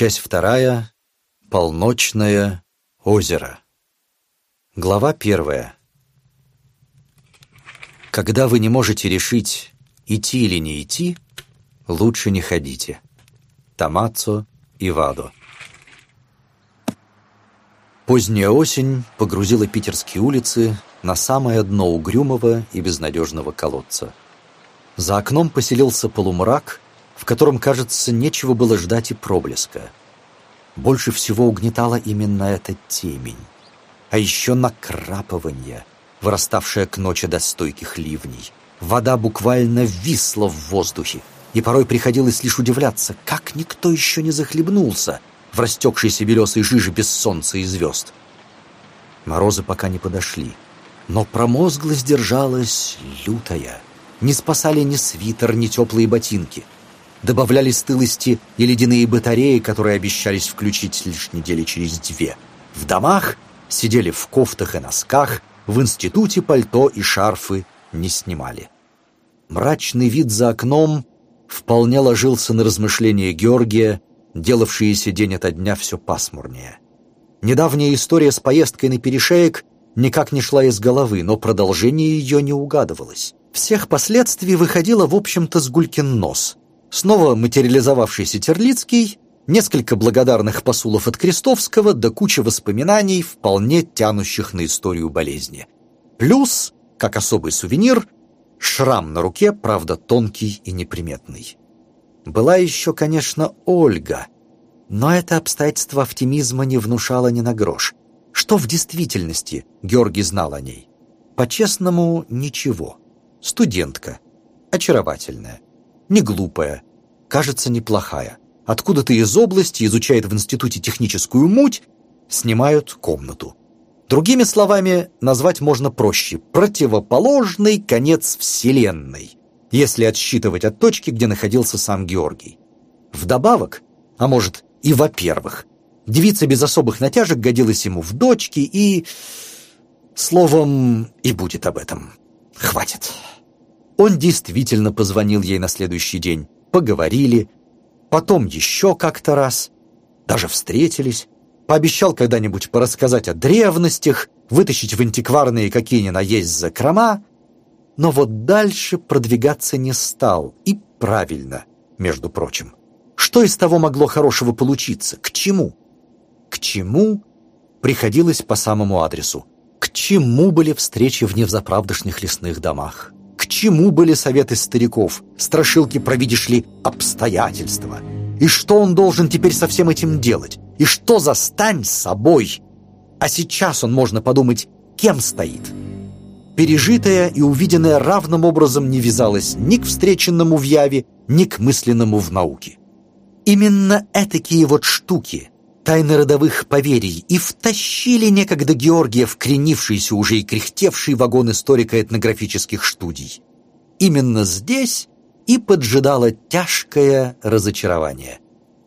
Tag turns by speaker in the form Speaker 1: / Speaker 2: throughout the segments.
Speaker 1: Часть вторая. Полночное озеро. Глава первая. Когда вы не можете решить, идти или не идти, лучше не ходите. Тамацо и Вадо. Поздняя осень погрузила питерские улицы на самое дно угрюмого и безнадежного колодца. За окном поселился полумрак, в котором, кажется, нечего было ждать и проблеска. Больше всего угнетала именно эта темень. А еще накрапывание, выраставшее к ночи до стойких ливней. Вода буквально висла в воздухе, и порой приходилось лишь удивляться, как никто еще не захлебнулся в растекшейся белесой жиже без солнца и звезд. Морозы пока не подошли, но промозглость держалась лютая. Не спасали ни свитер, ни теплые ботинки. Добавляли стылости и ледяные батареи, которые обещались включить лишь недели через две. В домах сидели в кофтах и носках, в институте пальто и шарфы не снимали. Мрачный вид за окном вполне ложился на размышления Георгия, делавшиеся день ото дня все пасмурнее. Недавняя история с поездкой на перешеек никак не шла из головы, но продолжение ее не угадывалось. Всех последствий выходило, в общем-то, с гулькин нос. Снова материализовавшийся Терлицкий, несколько благодарных посулов от Крестовского, да куча воспоминаний, вполне тянущих на историю болезни. Плюс, как особый сувенир, шрам на руке, правда, тонкий и неприметный. Была еще, конечно, Ольга, но это обстоятельство оптимизма не внушало ни на грош. Что в действительности Георгий знал о ней? По-честному, ничего. Студентка. Очаровательная. Не глупая. Кажется, неплохая. Откуда-то из области изучает в институте техническую муть, снимают комнату. Другими словами, назвать можно проще. Противоположный конец Вселенной, если отсчитывать от точки, где находился сам Георгий. Вдобавок, а может и во-первых, девица без особых натяжек годилась ему в дочки и... Словом, и будет об этом. Хватит. Он действительно позвонил ей на следующий день. Поговорили. Потом еще как-то раз. Даже встретились. Пообещал когда-нибудь порассказать о древностях, вытащить в антикварные какие ни на есть закрома. Но вот дальше продвигаться не стал. И правильно, между прочим. Что из того могло хорошего получиться? К чему? К чему приходилось по самому адресу? К чему были встречи в невзаправдышних лесных домах? К чему были советы стариков? Страшилки про, видишь ли, обстоятельства? И что он должен теперь со всем этим делать? И что за стань с собой? А сейчас он, можно подумать, кем стоит? Пережитое и увиденное равным образом не вязалось ни к встреченному в яве, ни к мысленному в науке. Именно этакие вот штуки тайны родовых поверий и втащили некогда Георгия в кренившийся уже и кряхтевший вагон историко-этнографических студий. Именно здесь и поджидало тяжкое разочарование.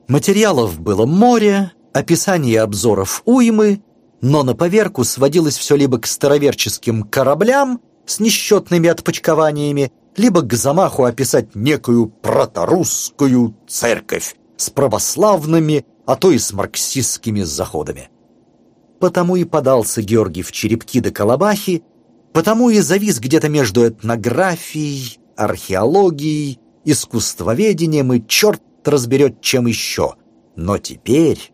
Speaker 1: Материалов было море, описание обзоров уймы, но на поверку сводилось все либо к староверческим кораблям с несчетными отпочкованиями, либо к замаху описать некую проторусскую церковь с православными а то и с марксистскими заходами. Потому и подался Георгий в черепки до колобахи, потому и завис где-то между этнографией, археологией, искусствоведением и черт разберет чем еще. Но теперь...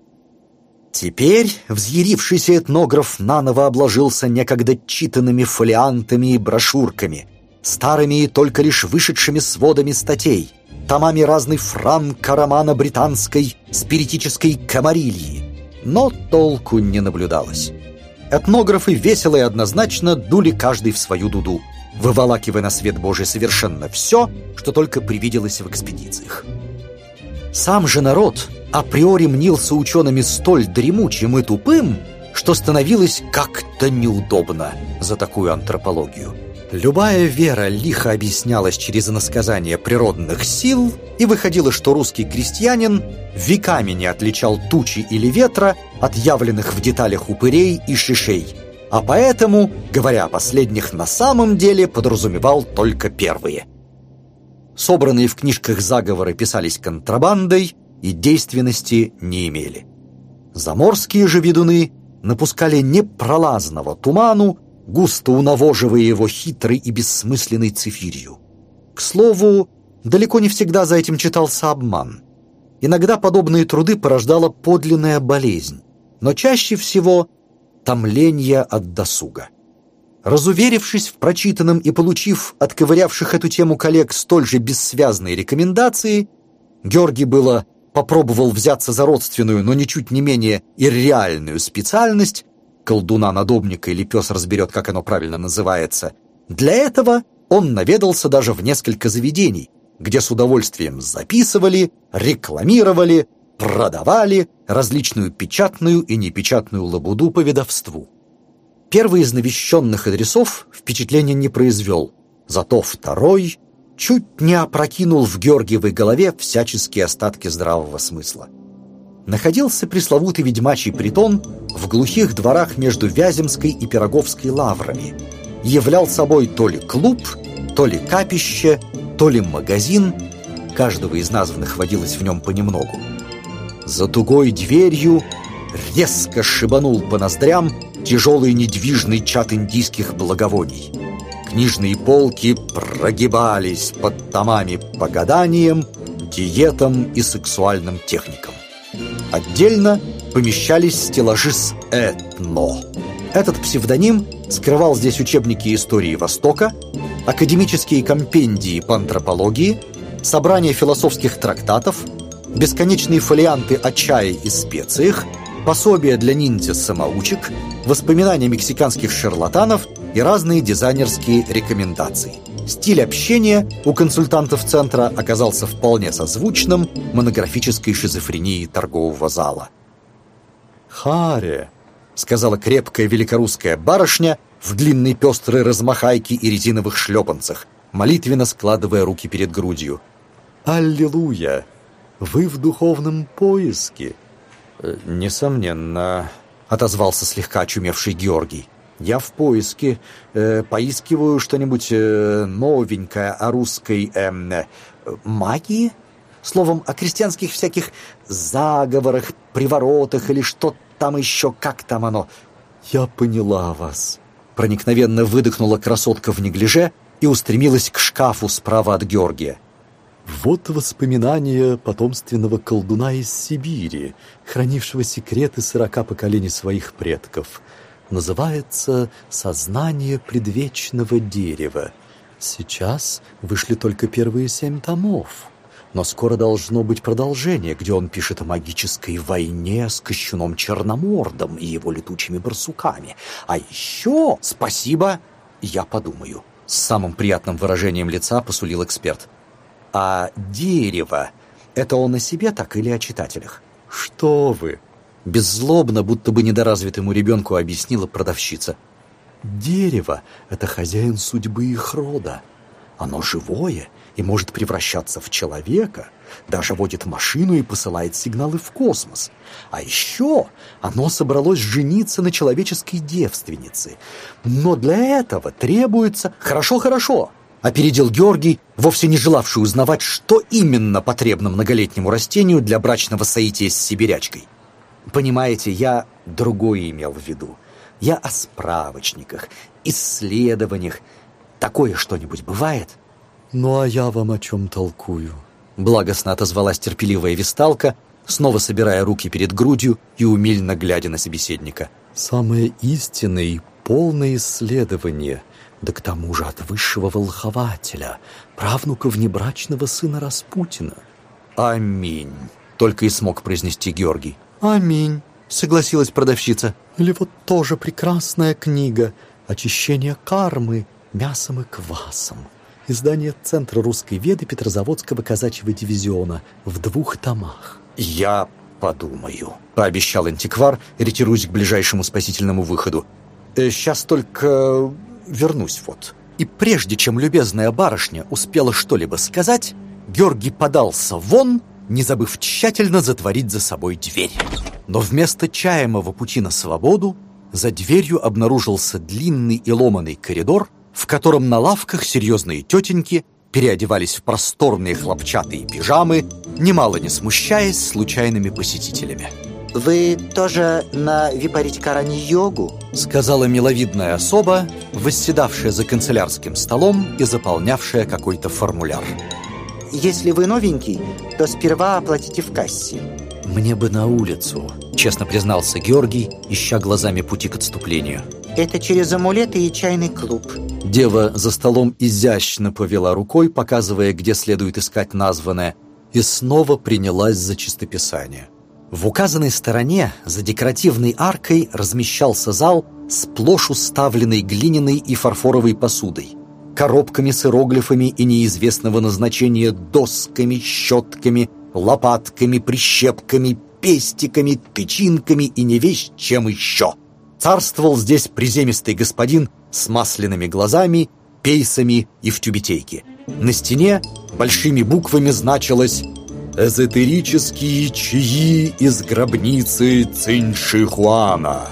Speaker 1: Теперь взъярившийся этнограф наново обложился некогда читанными фолиантами и брошюрками, старыми и только лишь вышедшими сводами статей — томами разной франко-романа британской спиритической комарильи. Но толку не наблюдалось. Этнографы весело и однозначно дули каждый в свою дуду, выволакивая на свет Божий совершенно все, что только привиделось в экспедициях. Сам же народ априори мнился учеными столь дремучим и тупым, что становилось как-то неудобно за такую антропологию. Любая вера лихо объяснялась через иносказание природных сил, и выходило, что русский крестьянин веками не отличал тучи или ветра от явленных в деталях упырей и шишей, а поэтому, говоря о последних, на самом деле подразумевал только первые. Собранные в книжках заговоры писались контрабандой, и действенности не имели. Заморские же ведуны напускали непролазного туману, густо унавоживая его хитрой и бессмысленной цифирью. К слову, далеко не всегда за этим читался обман. Иногда подобные труды порождала подлинная болезнь, но чаще всего томление от досуга. Разуверившись в прочитанном и получив от ковырявших эту тему коллег столь же бессвязные рекомендации, Георгий было попробовал взяться за родственную, но ничуть не менее ирреальную специальность, колдуна-надобника или пес разберет, как оно правильно называется, для этого он наведался даже в несколько заведений, где с удовольствием записывали, рекламировали, продавали различную печатную и непечатную лабуду по ведовству. Первый из навещенных адресов впечатления не произвел, зато второй чуть не опрокинул в Георгиевой голове всяческие остатки здравого смысла. Находился пресловутый ведьмачий притон в глухих дворах между Вяземской и Пироговской лаврами. Являл собой то ли клуб, то ли капище, то ли магазин. Каждого из названных водилось в нем понемногу. За тугой дверью резко шибанул по ноздрям тяжелый недвижный чат индийских благовоний. Книжные полки прогибались под томами по гаданиям, диетам и сексуальным техникам. Отдельно помещались стеллажи с «этно». Этот псевдоним скрывал здесь учебники истории Востока, академические компендии по антропологии, собрания философских трактатов, бесконечные фолианты о чае и специях, пособия для ниндзя-самоучек, воспоминания мексиканских шарлатанов и разные дизайнерские рекомендации. Стиль общения у консультантов центра оказался вполне созвучным монографической шизофрении торгового зала. «Харе», — сказала крепкая великорусская барышня в длинной пестрой размахайке и резиновых шлепанцах, молитвенно складывая руки перед грудью. «Аллилуйя! Вы в духовном поиске!» «Э, «Несомненно», — отозвался слегка очумевший Георгий. «Я в поиске. Э, поискиваю что-нибудь э, новенькое о русской э, магии? Словом, о крестьянских всяких заговорах, приворотах или что там еще, как там оно?» «Я поняла вас», — проникновенно выдохнула красотка в неглиже и устремилась к шкафу справа от Георгия. Вот воспоминания потомственного колдуна из Сибири, хранившего секреты сорока поколений своих предков. Называется «Сознание предвечного дерева». Сейчас вышли только первые семь томов. Но скоро должно быть продолжение, где он пишет о магической войне с Кощуном Черномордом и его летучими барсуками. А еще спасибо, я подумаю. С самым приятным выражением лица посулил эксперт. А дерево — это он о себе так или о читателях? Что вы! Беззлобно, будто бы недоразвитому ребенку объяснила продавщица. Дерево — это хозяин судьбы их рода. Оно живое и может превращаться в человека, даже водит машину и посылает сигналы в космос. А еще оно собралось жениться на человеческой девственнице. Но для этого требуется... Хорошо, хорошо, опередил Георгий, вовсе не желавший узнавать, что именно потребно многолетнему растению для брачного соития с сибирячкой. Понимаете, я другое имел в виду. Я о справочниках, исследованиях. Такое что-нибудь бывает? Ну, а я вам о чем толкую? Благостно отозвалась терпеливая висталка, снова собирая руки перед грудью и умильно глядя на собеседника. Самое истинное и полное исследование — да к тому же от высшего волхователя, правнука внебрачного сына Распутина. «Аминь», — только и смог произнести Георгий. «Аминь», — согласилась продавщица. «Или вот тоже прекрасная книга «Очищение кармы мясом и квасом». Издание Центра русской веды Петрозаводского казачьего дивизиона в двух томах. «Я подумаю», — пообещал антиквар, ретируясь к ближайшему спасительному выходу. «Сейчас «Э, только вернусь вот». И прежде чем любезная барышня успела что-либо сказать, Георгий подался вон, не забыв тщательно затворить за собой дверь. Но вместо чаемого пути на свободу за дверью обнаружился длинный и ломаный коридор, в котором на лавках серьезные тетеньки переодевались в просторные хлопчатые пижамы немало не смущаясь случайными посетителями.
Speaker 2: «Вы тоже на Випаритикарани-йогу?»
Speaker 1: Сказала миловидная особа, восседавшая за канцелярским столом и заполнявшая какой-то формуляр.
Speaker 2: «Если вы новенький, то сперва оплатите в кассе».
Speaker 1: «Мне бы на улицу», — честно признался Георгий, ища глазами пути к отступлению.
Speaker 2: «Это через амулеты и чайный клуб».
Speaker 1: Дева за столом изящно повела рукой, показывая, где следует искать названное, и снова принялась за чистописание. В указанной стороне за декоративной аркой размещался зал, сплошь уставленный глиняной и фарфоровой посудой, коробками с иероглифами и неизвестного назначения досками, щетками, лопатками, прищепками, пестиками, тычинками и не весь чем еще. Царствовал здесь приземистый господин с масляными глазами, пейсами и в тюбетейке. На стене большими буквами значилось «Эзотерические чаи из гробницы Циншихуана».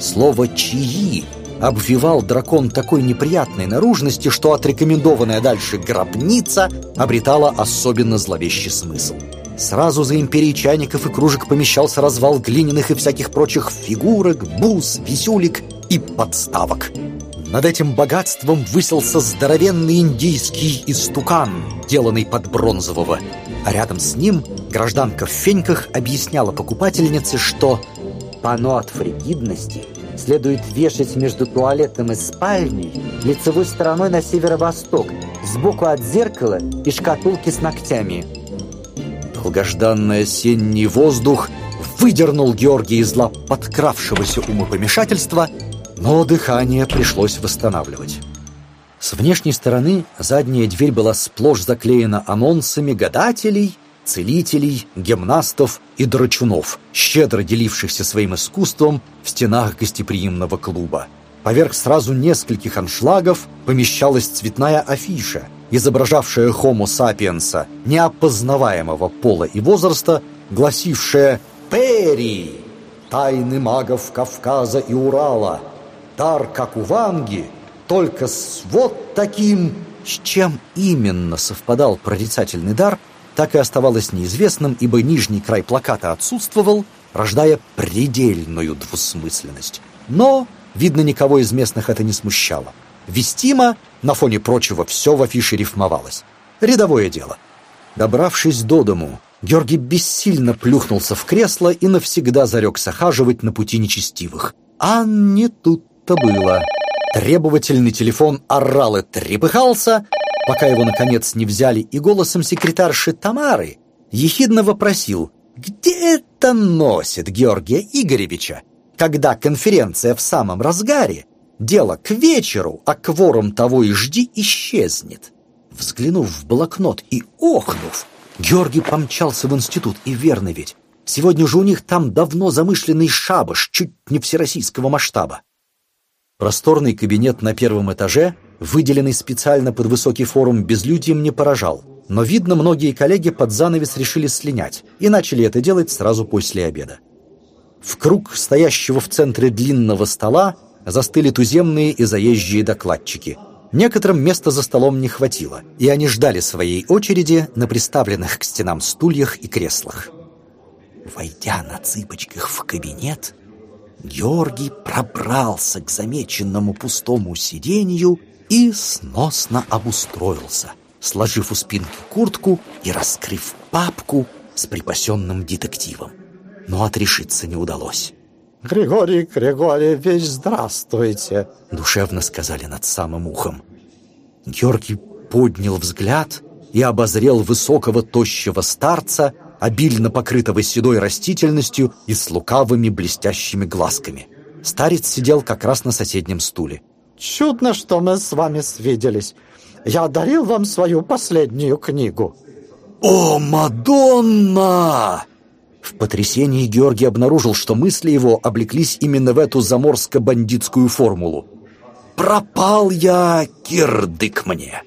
Speaker 1: Слово «чаи» обвивал дракон такой неприятной наружности, что отрекомендованная дальше гробница обретала особенно зловещий смысл. Сразу за империей чайников и кружек помещался развал глиняных и всяких прочих фигурок, бус, висюлик и подставок. Над этим богатством высился здоровенный индийский истукан, деланный под бронзового. А рядом с ним гражданка в феньках объясняла покупательнице, что
Speaker 2: панно от фригидности следует вешать между туалетом и спальней лицевой стороной на северо-восток, сбоку от зеркала и шкатулки с ногтями.
Speaker 1: Долгожданный осенний воздух выдернул Георгия из лап подкравшегося умопомешательства – но дыхание пришлось восстанавливать. С внешней стороны задняя дверь была сплошь заклеена анонсами гадателей, целителей, гимнастов и драчунов, щедро делившихся своим искусством в стенах гостеприимного клуба. Поверх сразу нескольких аншлагов помещалась цветная афиша, изображавшая хомо сапиенса неопознаваемого пола и возраста, гласившая «Перри! Тайны магов Кавказа и Урала!» дар, как у Ванги, только с вот таким... С чем именно совпадал прорицательный дар, так и оставалось неизвестным, ибо нижний край плаката отсутствовал, рождая предельную двусмысленность. Но, видно, никого из местных это не смущало. Вестимо, на фоне прочего, все в афише рифмовалось. Рядовое дело. Добравшись до дому, Георгий бессильно плюхнулся в кресло и навсегда зарекся хаживать на пути нечестивых. А не тут будто было. Требовательный телефон орал и трепыхался, пока его, наконец, не взяли, и голосом секретарши Тамары ехидно вопросил, где это носит Георгия Игоревича, когда конференция в самом разгаре, дело к вечеру, а кворум того и жди исчезнет. Взглянув в блокнот и охнув, Георгий помчался в институт, и верно ведь, сегодня же у них там давно замышленный шабаш, чуть не всероссийского масштаба. Просторный кабинет на первом этаже, выделенный специально под высокий форум, безлюдьем не поражал. Но, видно, многие коллеги под занавес решили слинять и начали это делать сразу после обеда. В круг стоящего в центре длинного стола застыли туземные и заезжие докладчики. Некоторым места за столом не хватило, и они ждали своей очереди на приставленных к стенам стульях и креслах. Войдя на цыпочках в кабинет, Георгий пробрался к замеченному пустому сиденью и сносно обустроился, сложив у спинки куртку и раскрыв папку с припасенным детективом. Но отрешиться не удалось.
Speaker 3: «Григорий Григорьевич, здравствуйте!»
Speaker 1: Душевно сказали над самым ухом. Георгий поднял взгляд и обозрел высокого тощего старца, обильно покрытого седой растительностью и с лукавыми блестящими глазками. Старец сидел как раз на соседнем стуле.
Speaker 3: «Чудно, что мы с вами свиделись. Я дарил вам свою последнюю книгу».
Speaker 1: «О, Мадонна!» В потрясении Георгий обнаружил, что мысли его облеклись именно в эту заморско-бандитскую формулу. «Пропал я, кирдык мне!»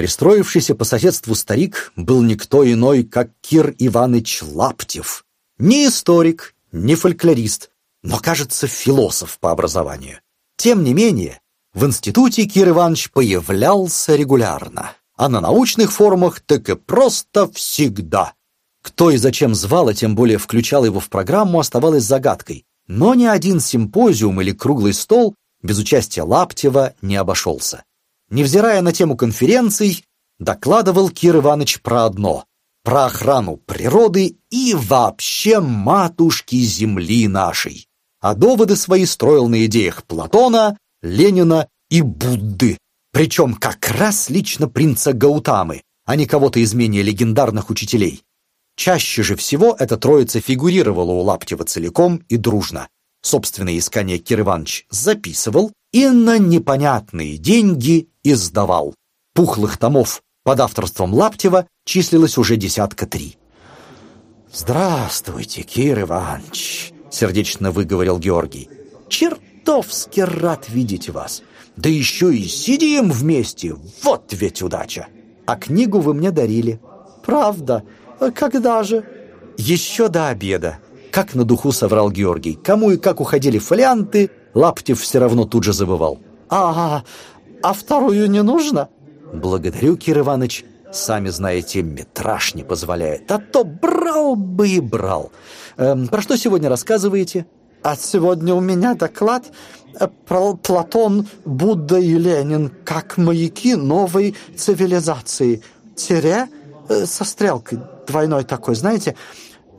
Speaker 1: Пристроившийся по соседству старик был никто иной, как Кир Иваныч Лаптев. Не историк, не фольклорист, но, кажется, философ по образованию. Тем не менее, в институте Кир Иванович появлялся регулярно, а на научных форумах так и просто всегда. Кто и зачем звал, а тем более включал его в программу, оставалось загадкой. Но ни один симпозиум или круглый стол без участия Лаптева не обошелся. Невзирая на тему конференций, докладывал Кир Иванович про одно — про охрану природы и вообще матушки земли нашей. А доводы свои строил на идеях Платона, Ленина и Будды, причем как раз лично принца Гаутамы, а не кого-то из менее легендарных учителей. Чаще же всего эта троица фигурировала у Лаптева целиком и дружно. Собственные искания Кир Иванович записывал и на непонятные деньги издавал. Пухлых томов под авторством Лаптева числилось уже десятка три.
Speaker 3: «Здравствуйте, Кир Иванович», — сердечно выговорил Георгий. «Чертовски рад видеть вас. Да еще и сидим вместе. Вот ведь удача!»
Speaker 1: «А книгу вы мне дарили».
Speaker 3: «Правда? Когда же?»
Speaker 1: «Еще до обеда», — как на духу соврал Георгий. Кому и как уходили фолианты, Лаптев все равно тут же забывал.
Speaker 3: «А, а вторую не нужно?»
Speaker 1: «Благодарю, Кир Иванович. Сами знаете, метраж не позволяет. А то брал бы и брал. Эм, про что сегодня рассказываете?»
Speaker 3: «А сегодня у меня доклад э, про Платон, Будда и Ленин как маяки новой цивилизации. Тире э, со стрелкой двойной такой, знаете,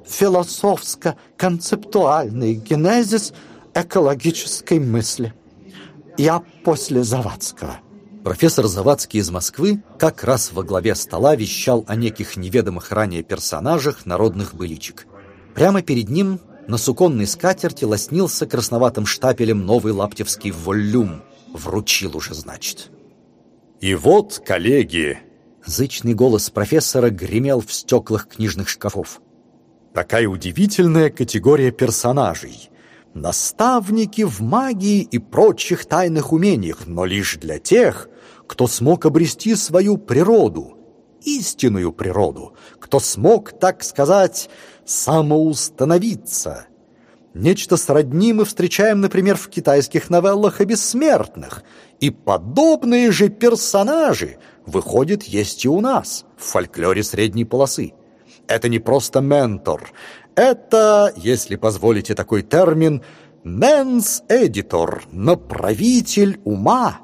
Speaker 3: философско-концептуальный генезис экологической мысли. Я после Завадского».
Speaker 1: Профессор Завадский из Москвы как раз во главе стола вещал о неких неведомых ранее персонажах народных быличек. Прямо перед ним на суконной скатерти лоснился красноватым штапелем новый лаптевский волюм. Вручил уже, значит.
Speaker 4: «И вот, коллеги!»
Speaker 1: Зычный голос профессора гремел в стеклах книжных шкафов.
Speaker 4: «Такая удивительная категория персонажей. Наставники в магии и прочих тайных умениях, но лишь для тех, кто смог обрести свою природу, истинную природу, кто смог, так сказать, самоустановиться. Нечто сродни мы встречаем, например, в китайских новеллах о бессмертных, и подобные же персонажи, выходят, есть и у нас, в фольклоре средней полосы. Это не просто ментор, это, если позволите такой термин, «менс-эдитор», направитель ума.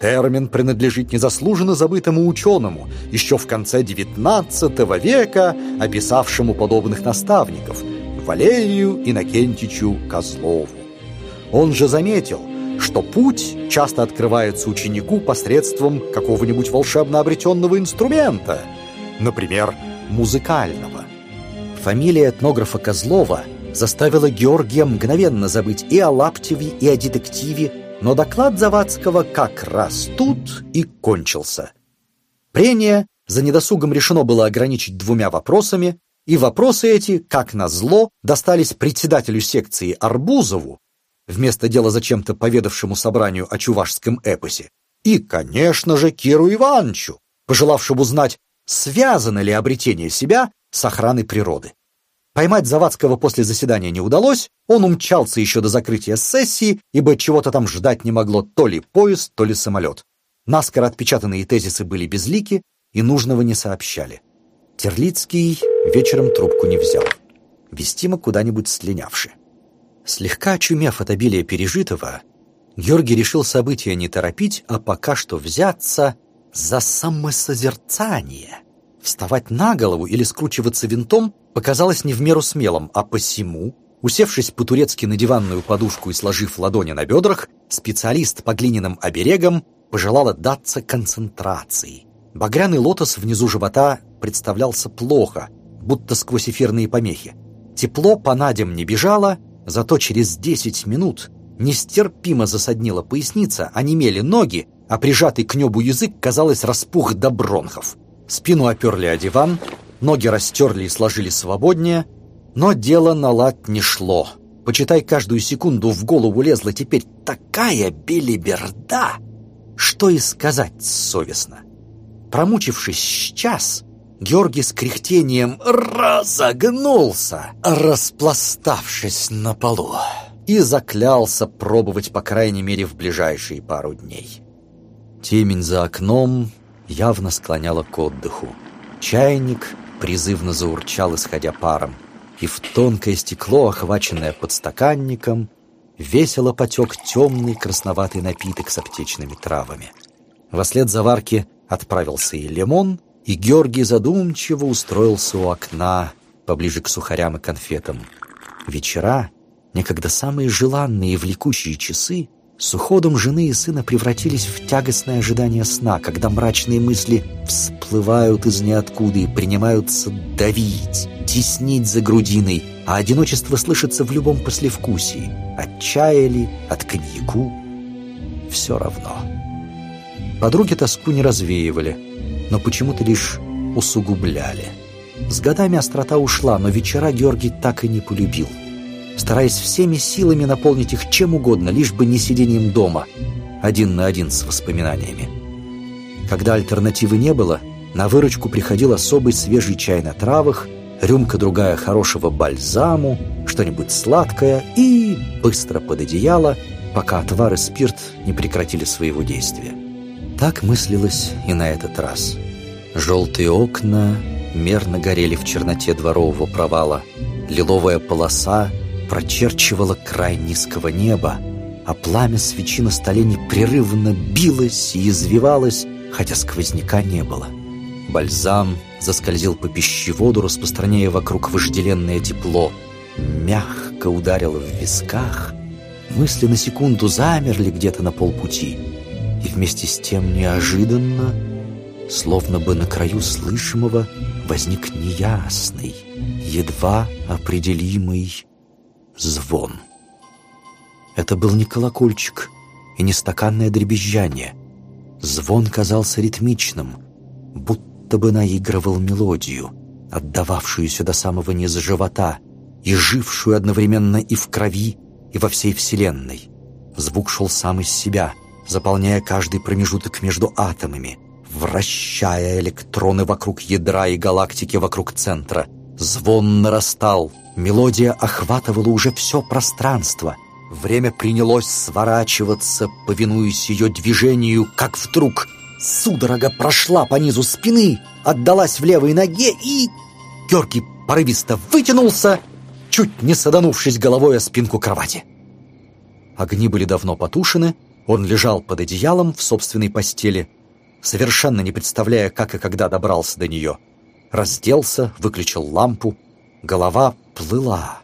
Speaker 4: Термин принадлежит незаслуженно забытому ученому, еще в конце XIX века описавшему подобных наставников, Валерию Иннокентичу Козлову. Он же заметил, что путь часто открывается ученику посредством какого-нибудь волшебно обретенного инструмента, например, музыкального.
Speaker 1: Фамилия этнографа Козлова заставила Георгия мгновенно забыть и о Лаптеве, и о детективе, но доклад Завадского как раз тут и кончился. Прения за недосугом решено было ограничить двумя вопросами, и вопросы эти, как назло, достались председателю секции Арбузову, вместо дела зачем-то поведавшему собранию о чувашском эпосе, и, конечно же, Киру Ивановичу, пожелавшему знать, связано ли обретение себя с охраной природы. Поймать Завадского после заседания не удалось, он умчался еще до закрытия сессии, ибо чего-то там ждать не могло то ли поезд, то ли самолет. Наскоро отпечатанные тезисы были безлики и нужного не сообщали. Терлицкий вечером трубку не взял. Вестимо куда-нибудь слинявши. Слегка очумев от обилия пережитого, Георгий решил события не торопить, а пока что взяться за самосозерцание. Вставать на голову или скручиваться винтом показалось не в меру смелым, а посему, усевшись по-турецки на диванную подушку и сложив ладони на бедрах, специалист по глиняным оберегам пожелал отдаться концентрации. Багряный лотос внизу живота представлялся плохо, будто сквозь эфирные помехи. Тепло по надям не бежало, зато через десять минут нестерпимо засаднила поясница, онемели ноги, а прижатый к небу язык, казалось, распух до бронхов. Спину оперли о диван, ноги растерли и сложили свободнее, но дело на лад не шло. Почитай, каждую секунду в голову лезла теперь такая белиберда, что и сказать совестно. Промучившись час, Георгий с кряхтением разогнулся, распластавшись на полу, и заклялся пробовать, по крайней мере, в ближайшие пару дней. Темень за окном явно склоняла к отдыху. Чайник призывно заурчал, исходя паром. И в тонкое стекло, охваченное подстаканником, весело потек темный красноватый напиток с аптечными травами. Вослед заварки отправился и лимон, и Георгий задумчиво устроился у окна, поближе к сухарям и конфетам. Вечера, некогда самые желанные и влекущие часы, с уходом жены и сына превратились в тягостное ожидание сна, когда мрачные мысли всплывают из ниоткуда и принимаются давить, теснить за грудиной, а одиночество слышится в любом послевкусии. От чая ли, от коньяку — все равно. Подруги тоску не развеивали, но почему-то лишь усугубляли. С годами острота ушла, но вечера Георгий так и не полюбил — стараясь всеми силами наполнить их чем угодно, лишь бы не сидением дома, один на один с воспоминаниями. Когда альтернативы не было, на выручку приходил особый свежий чай на травах, рюмка другая хорошего бальзаму, что-нибудь сладкое и быстро под одеяло, пока отвар и спирт не прекратили своего действия. Так мыслилось и на этот раз. Желтые окна мерно горели в черноте дворового провала, лиловая полоса прочерчивала край низкого неба, а пламя свечи на столе непрерывно билось и извивалось, хотя сквозняка не было. Бальзам заскользил по пищеводу, распространяя вокруг вожделенное тепло. Мягко ударило в висках. Мысли на секунду замерли где-то на полпути. И вместе с тем неожиданно, словно бы на краю слышимого, возник неясный, едва определимый звон. Это был не колокольчик и не стаканное дребезжание. Звон казался ритмичным, будто бы наигрывал мелодию, отдававшуюся до самого низа живота и жившую одновременно и в крови, и во всей Вселенной. Звук шел сам из себя, заполняя каждый промежуток между атомами, вращая электроны вокруг ядра и галактики вокруг центра. Звон нарастал — Мелодия охватывала уже все пространство. Время принялось сворачиваться, повинуясь ее движению, как вдруг судорога прошла по низу спины, отдалась в левой ноге и... Георгий порывисто вытянулся, чуть не саданувшись головой о спинку кровати. Огни были давно потушены, он лежал под одеялом в собственной постели, совершенно не представляя, как и когда добрался до нее. Разделся, выключил лампу, голова плыла.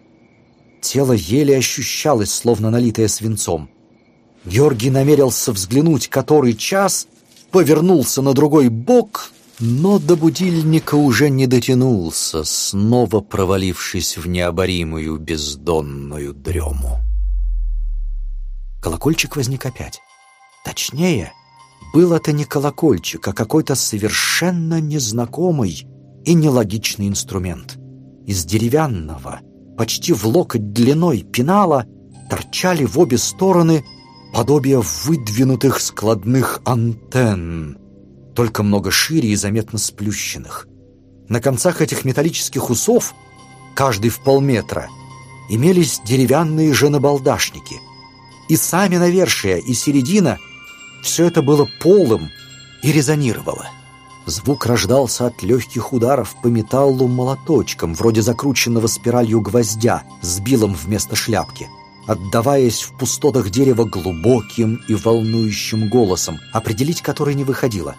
Speaker 1: Тело еле ощущалось, словно налитое свинцом. Георгий намерился взглянуть, который час, повернулся на другой бок, но до будильника уже не дотянулся, снова провалившись в необоримую бездонную дрему. Колокольчик возник опять. Точнее, был это не колокольчик, а какой-то совершенно незнакомый и нелогичный инструмент. Из деревянного, почти в локоть длиной пенала торчали в обе стороны подобие выдвинутых складных антенн, только много шире и заметно сплющенных. На концах этих металлических усов, каждый в полметра, имелись деревянные же набалдашники. И сами навершия, и середина — все это было полым и резонировало. Звук рождался от легких ударов по металлу молоточком, вроде закрученного спиралью гвоздя с билом вместо шляпки, отдаваясь в пустотах дерева глубоким и волнующим голосом, определить который не выходило.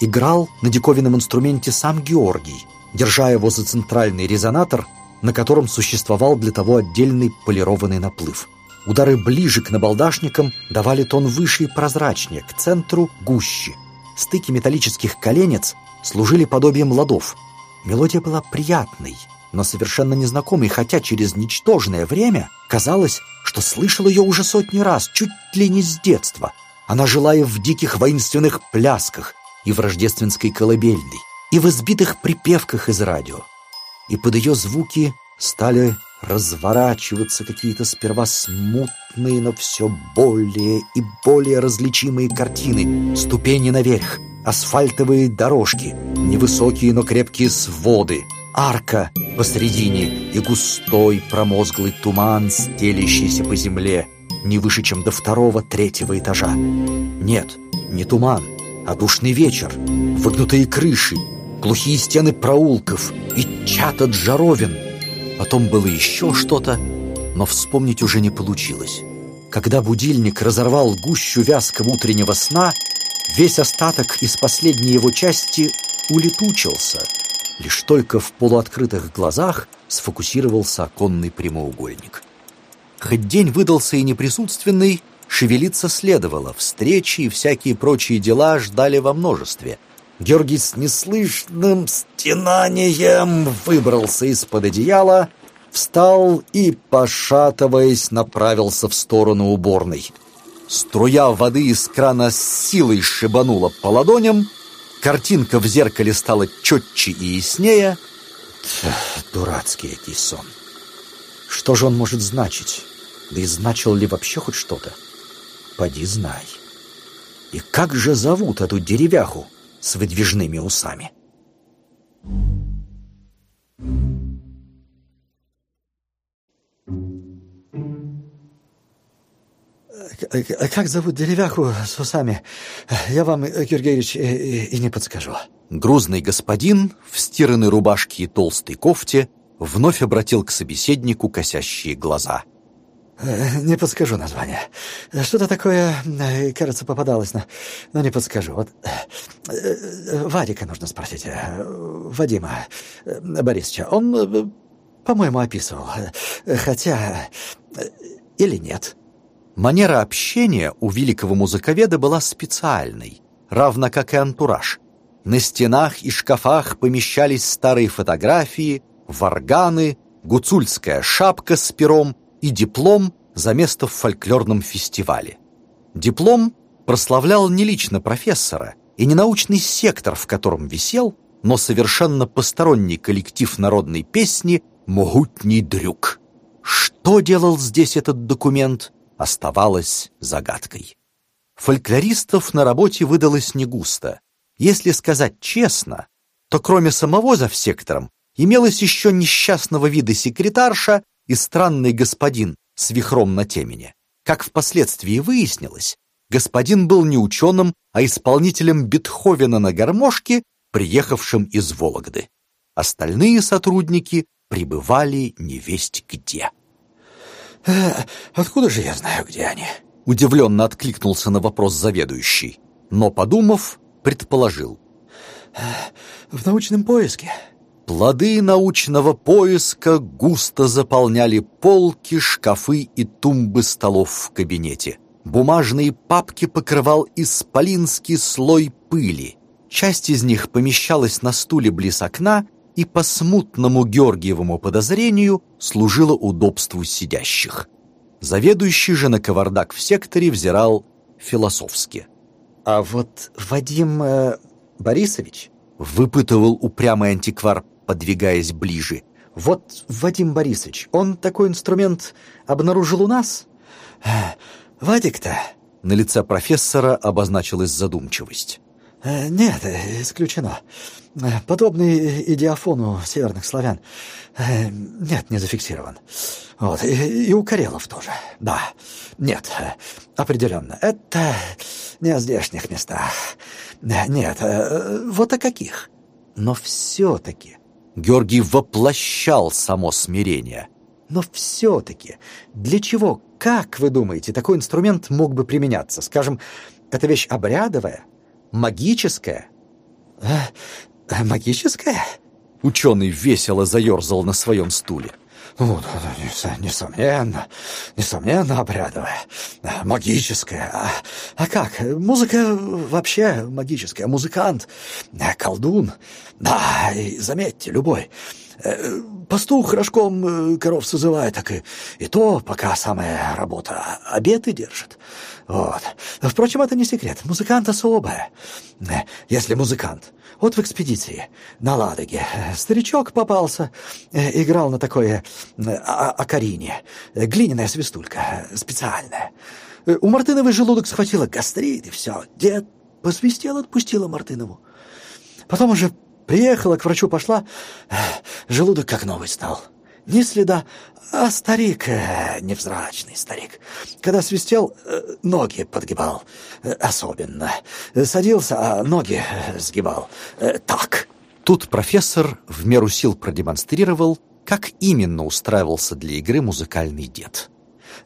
Speaker 1: Играл на диковинном инструменте сам Георгий, держа его за центральный резонатор, на котором существовал для того отдельный полированный наплыв. Удары ближе к набалдашникам давали тон выше и прозрачнее, к центру — гуще — Стыки металлических коленец служили подобием ладов. Мелодия была приятной, но совершенно незнакомой, хотя через ничтожное время казалось, что слышал ее уже сотни раз, чуть ли не с детства. Она жила и в диких воинственных плясках, и в рождественской колыбельной, и в избитых припевках из радио. И под ее звуки стали разворачиваться какие-то сперва смутные, но все более и более различимые картины. Ступени наверх, асфальтовые дорожки, невысокие, но крепкие своды, арка посредине и густой промозглый туман, стелящийся по земле, не выше, чем до второго-третьего этажа. Нет, не туман, а душный вечер, выгнутые крыши, глухие стены проулков и чат от жаровин. Потом было еще что-то, но вспомнить уже не получилось. Когда будильник разорвал гущу вязкого утреннего сна, весь остаток из последней его части улетучился. Лишь только в полуоткрытых глазах сфокусировался оконный прямоугольник. Хоть день выдался и неприсутственный, шевелиться следовало. Встречи и всякие прочие дела ждали во множестве. Георгий с неслышным стенанием выбрался из-под одеяла, встал и, пошатываясь, направился в сторону уборной. Струя воды из крана с силой шибанула по ладоням, картинка в зеркале стала четче и яснее. Дурацкий этий сон. Что же он может значить? Да и значил ли вообще хоть что-то? Поди знай. И как же зовут эту деревяху с выдвижными усами?
Speaker 3: А как зовут деревяху с усами? Я вам, Георгиевич, и не подскажу.
Speaker 1: Грузный господин в стиранной рубашке и толстой кофте вновь обратил к собеседнику косящие глаза.
Speaker 3: Не подскажу название. Что-то такое, кажется, попадалось, но, но не подскажу. Вот Вадика нужно спросить. Вадима Борисовича. Он, по-моему, описывал. Хотя... Или нет.
Speaker 1: Манера общения у великого музыковеда была специальной, равно как и антураж. На стенах и шкафах помещались старые фотографии, варганы, гуцульская шапка с пером и диплом за место в фольклорном фестивале. Диплом прославлял не лично профессора и не научный сектор, в котором висел, но совершенно посторонний коллектив народной песни «Могутний дрюк». Что делал здесь этот документ – оставалась загадкой. Фольклористов на работе выдалось не густо. Если сказать честно, то кроме самого завсектором имелось еще несчастного вида секретарша и странный господин с вихром на темени. Как впоследствии выяснилось, господин был не ученым, а исполнителем Бетховена на гармошке, приехавшим из Вологды. Остальные сотрудники пребывали невесть где.
Speaker 3: Э, «Откуда же я знаю, где они?»
Speaker 1: Удивленно откликнулся на вопрос заведующий, но, подумав, предположил.
Speaker 3: Э, «В научном поиске».
Speaker 1: Плоды научного поиска густо заполняли полки, шкафы и тумбы столов в кабинете. Бумажные папки покрывал исполинский слой пыли. Часть из них помещалась на стуле близ окна, и по смутному Георгиевому подозрению служила удобству сидящих. Заведующий же на кавардак в секторе взирал философски.
Speaker 2: «А вот Вадим э, Борисович?»
Speaker 1: — выпытывал упрямый антиквар, подвигаясь ближе.
Speaker 2: «Вот Вадим Борисович, он такой инструмент обнаружил у нас?»
Speaker 3: «Вадик-то?»
Speaker 1: На лице профессора обозначилась задумчивость.
Speaker 3: Э, «Нет, исключено. Подобный идиофону северных славян. Э, нет, не зафиксирован. Вот, и, и у Карелов тоже. Да, нет, определенно. Это не о здешних местах. Нет, вот о каких.
Speaker 1: Но все-таки Георгий воплощал само смирение.
Speaker 2: Но все-таки для чего, как вы думаете, такой инструмент мог бы применяться? Скажем, это вещь обрядовая, магическая?
Speaker 3: Э, магическая?
Speaker 1: Ученый весело заерзал на своем стуле.
Speaker 3: Вот, несомненно, несомненно, обрядовая, магическая. А, а как? Музыка вообще магическая. Музыкант, колдун. Да, и заметьте, любой. Э, пастух рожком э, коров созывает, так и, и то, пока самая работа обеты держит. Вот. Впрочем, это не секрет. Музыкант особая. Если музыкант вот в экспедиции на Ладоге старичок попался, э, играл на такое э, акарине, глиняная свистулька, специальная. Э, у Мартыновой желудок схватила гастрит, и все. Дед посвистел, отпустила Мартынову. Потом уже приехала, к врачу пошла, желудок как новый стал. Ни следа, а старик, э, невзрачный старик, когда свистел, э, ноги подгибал, э, особенно. Садился, а ноги сгибал. Так.
Speaker 1: Тут профессор в меру сил продемонстрировал, как именно устраивался для игры музыкальный дед.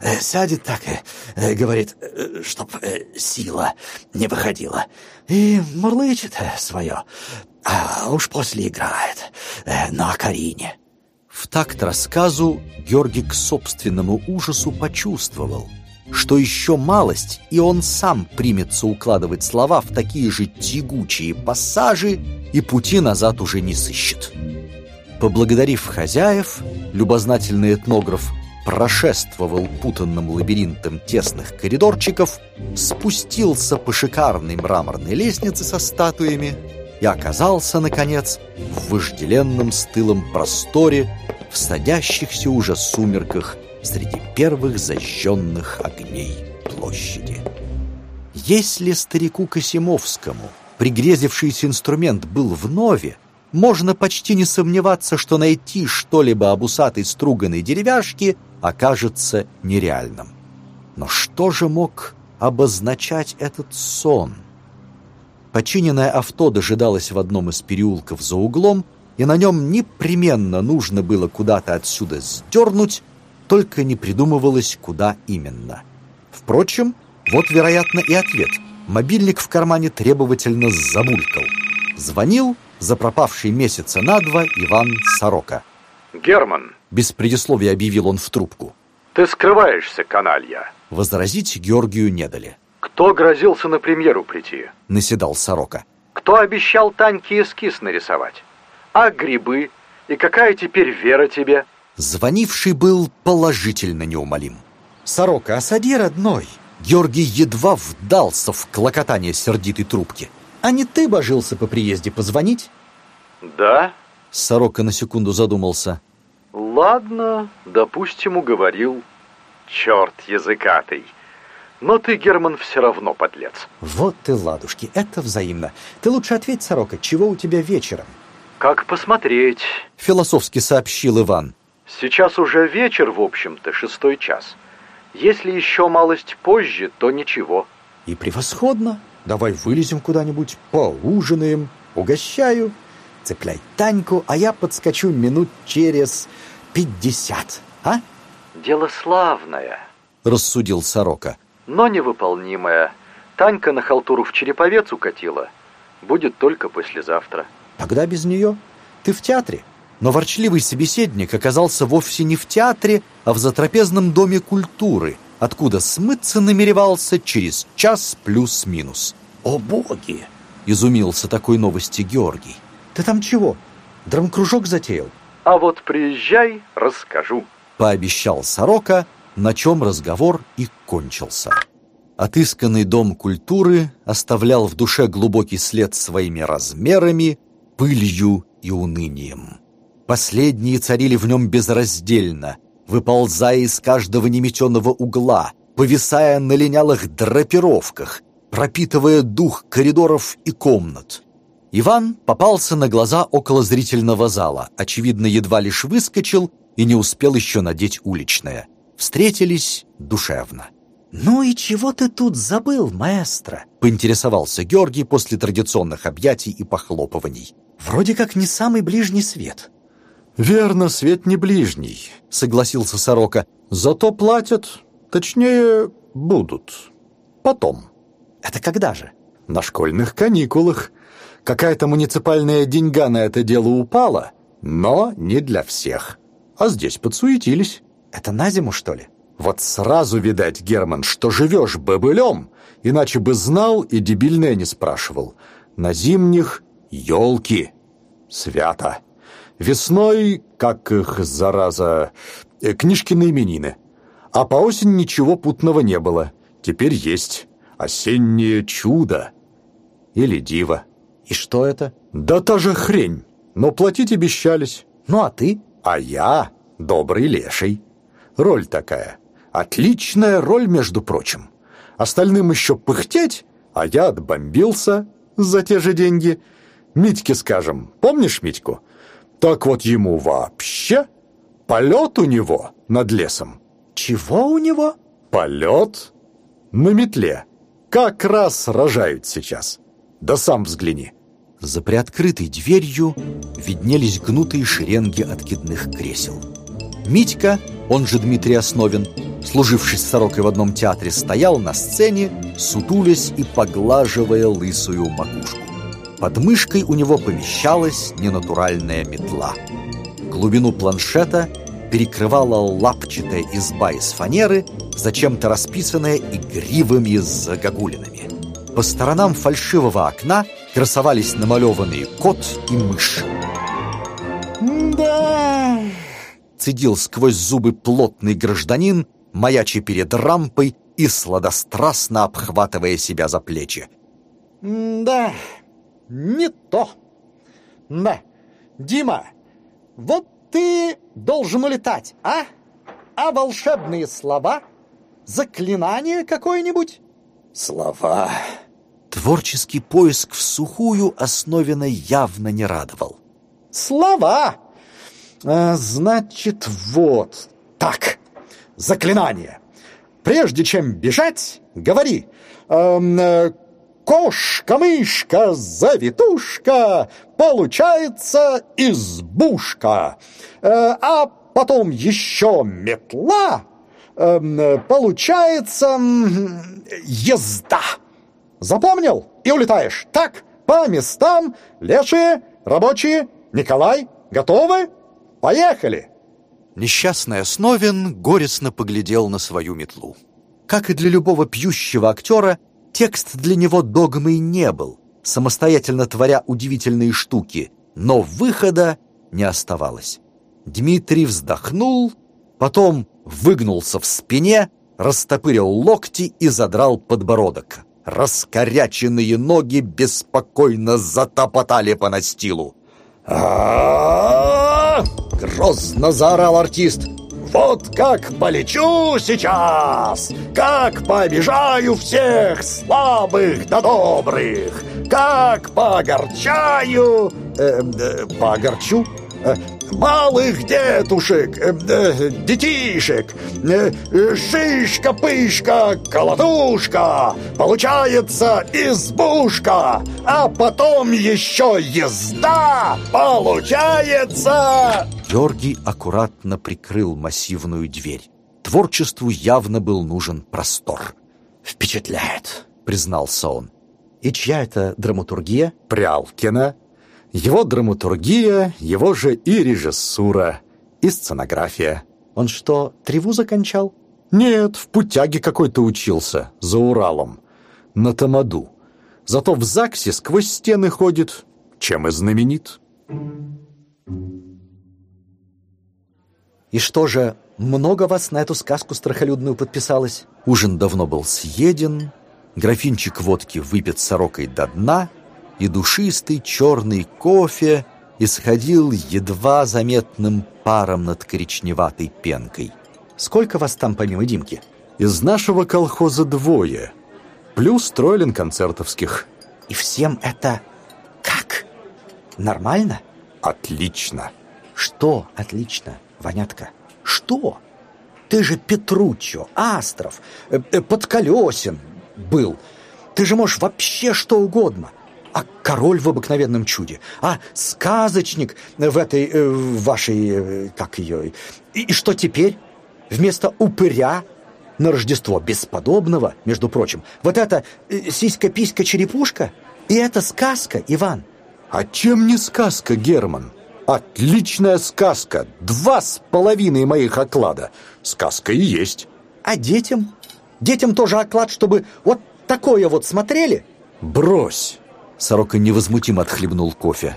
Speaker 2: Э, сядет так, и э, говорит, э, чтоб сила не выходила. И мурлычет свое, а уж после играет на Карине.
Speaker 1: В такт рассказу Георгий к собственному ужасу почувствовал, что еще малость, и он сам примется укладывать слова в такие же тягучие пассажи, и пути назад уже не сыщет. Поблагодарив хозяев, любознательный этнограф прошествовал путанным лабиринтом тесных коридорчиков, спустился по шикарной мраморной лестнице со статуями и оказался, наконец, в вожделенном стылом просторе, в садящихся уже сумерках среди первых зажженных огней площади. Если старику Косимовскому пригрезившийся инструмент был в нове, можно почти не сомневаться, что найти что-либо об усатой струганной деревяшке окажется нереальным. Но что же мог обозначать этот сон? Починенное авто дожидалось в одном из переулков за углом, и на нем непременно нужно было куда-то отсюда сдернуть, только не придумывалось, куда именно. Впрочем, вот, вероятно, и ответ. Мобильник в кармане требовательно забулькал. Звонил запропавший месяца на два Иван Сорока.
Speaker 5: «Герман!»
Speaker 1: — без предисловия объявил он в трубку.
Speaker 5: «Ты скрываешься, каналья!»
Speaker 1: Возразить Георгию не дали.
Speaker 5: «Кто грозился на премьеру прийти?»
Speaker 1: — наседал Сорока.
Speaker 5: «Кто обещал Таньке эскиз нарисовать? А грибы? И какая теперь вера тебе?»
Speaker 1: Звонивший был положительно неумолим. «Сорока, осади, родной!» Георгий едва вдался в клокотание сердитой трубки. А не ты божился по приезде позвонить?
Speaker 5: Да.
Speaker 1: Сорока на секунду задумался.
Speaker 5: Ладно, допустим, уговорил. Черт языкатый. Но ты, Герман, все равно подлец.
Speaker 1: Вот ты, ладушки, это взаимно. Ты лучше ответь, Сорока, чего у тебя вечером?
Speaker 5: Как посмотреть?
Speaker 1: Философски сообщил Иван.
Speaker 5: Сейчас уже вечер, в общем-то, шестой час. Если еще малость позже, то ничего.
Speaker 1: И превосходно. Давай вылезем куда-нибудь, поужинаем, угощаю. Цепляй Таньку, а я подскочу минут через пятьдесят, а?
Speaker 5: Дело славное,
Speaker 1: рассудил Сорока.
Speaker 5: Но невыполнимое. Танька на халтуру в Череповец укатила. Будет только послезавтра.
Speaker 1: Тогда без нее. Ты в театре. Но ворчливый собеседник оказался вовсе не в театре, а в затрапезном доме культуры – откуда смыться намеревался через час плюс-минус.
Speaker 2: «О боги!»
Speaker 1: — изумился такой новости Георгий. «Ты там чего? Драмкружок затеял?»
Speaker 5: «А вот приезжай, расскажу», —
Speaker 1: пообещал Сорока, на чем разговор и кончился. Отысканный дом культуры оставлял в душе глубокий след своими размерами, пылью и унынием. Последние царили в нем безраздельно, выползая из каждого неметенного угла, повисая на линялых драпировках, пропитывая дух коридоров и комнат. Иван попался на глаза около зрительного зала, очевидно, едва лишь выскочил и не успел еще надеть уличное. Встретились душевно. «Ну и чего ты тут забыл, маэстро?» — поинтересовался Георгий после традиционных объятий и похлопываний. «Вроде как не самый ближний свет».
Speaker 4: «Верно, свет не ближний», — согласился Сорока. «Зато платят, точнее, будут. Потом».
Speaker 1: «Это когда же?»
Speaker 4: «На школьных каникулах. Какая-то муниципальная деньга на это дело упала, но не для всех. А здесь подсуетились».
Speaker 1: «Это на зиму, что ли?»
Speaker 4: «Вот сразу видать, Герман, что живешь бобылем, иначе бы знал и дебильное не спрашивал. На зимних елки. Свято». Весной, как их, зараза, э, книжки на именины. А по осени ничего путного не было. Теперь есть. Осеннее чудо. Или диво.
Speaker 1: И что это?
Speaker 4: Да та же хрень. Но платить обещались.
Speaker 1: Ну а ты?
Speaker 4: А я добрый леший. Роль такая. Отличная роль, между прочим. Остальным еще пыхтеть, а я отбомбился за те же деньги. Митьке скажем. Помнишь Митьку? Так вот ему вообще полет у него над лесом.
Speaker 1: Чего у него?
Speaker 4: Полет на метле. Как раз рожают сейчас. Да сам взгляни.
Speaker 1: За приоткрытой дверью виднелись гнутые шеренги откидных кресел. Митька, он же Дмитрий Основин, служивший с сорокой в одном театре, стоял на сцене, сутулясь и поглаживая лысую макушку. Под мышкой у него помещалась ненатуральная метла. Глубину планшета перекрывала лапчатая изба из фанеры, зачем-то расписанная игривыми загогулинами. По сторонам фальшивого окна красовались намалеванные кот и мышь.
Speaker 3: Да,
Speaker 1: Цедил сквозь зубы плотный гражданин, маячи перед рампой и сладострастно обхватывая себя за плечи.
Speaker 3: да, не то. Да, Дима, вот ты должен улетать, а? А волшебные слова? Заклинание какое-нибудь?
Speaker 2: Слова.
Speaker 1: Творческий поиск в сухую Основина явно не радовал.
Speaker 3: Слова! А, значит, вот. Так, заклинание. Прежде чем бежать, говори. эм, Кошка-мышка, завитушка, получается избушка. Э, а потом еще метла, эм, получается езда. Запомнил? И улетаешь. Так, по местам, лешие, рабочие, Николай, готовы? Поехали!
Speaker 1: Несчастный Основин горестно поглядел на свою метлу. Как и для любого пьющего актера, текст для него догмой не был, самостоятельно творя удивительные штуки, но выхода не оставалось. Дмитрий вздохнул, потом выгнулся в спине, растопырил локти и задрал подбородок. Раскоряченные ноги беспокойно затопотали по настилу.
Speaker 2: а Грозно заорал артист. Вот как полечу сейчас, как пообижаю всех слабых да добрых, как погорчаю, э, э, погорчу, э, малых детушек, э, э, детишек, э, шишка-пышка, колотушка, получается избушка, а потом еще езда, получается...
Speaker 1: Георгий аккуратно прикрыл массивную дверь. Творчеству явно был нужен простор.
Speaker 2: Впечатляет.
Speaker 1: Признался он.
Speaker 3: И чья это драматургия?
Speaker 4: Прялкина. Его драматургия, его же и режиссура, и сценография.
Speaker 3: Он что, треву закончал?
Speaker 4: Нет, в путяге какой-то учился, за Уралом. На Тамаду. Зато в ЗАГСе сквозь стены ходит, чем и знаменит.
Speaker 3: И что же, много вас на эту сказку страхолюдную подписалось?
Speaker 1: Ужин давно был съеден, графинчик водки выпит сорокой до дна, и душистый черный кофе исходил едва заметным паром над коричневатой пенкой.
Speaker 3: Сколько вас там помимо Димки?
Speaker 4: Из нашего колхоза двое. Плюс тройлен концертовских.
Speaker 3: И всем это как? Нормально?
Speaker 4: Отлично.
Speaker 3: Что отлично, Вонятка? Что? Ты же Петруччо, Астров, э, э, Подколесин был. Ты же можешь вообще что угодно. А король в обыкновенном чуде, а сказочник в этой э, вашей, э, как ее, и, и что теперь? Вместо упыря на Рождество бесподобного, между прочим, вот это э, сиська-писька-черепушка, и это сказка, Иван.
Speaker 4: А чем не сказка, Герман? Отличная сказка. Два с половиной моих оклада. Сказка и есть.
Speaker 3: А детям? Детям тоже оклад, чтобы вот такое вот смотрели?
Speaker 4: Брось.
Speaker 1: Сорока невозмутимо отхлебнул кофе.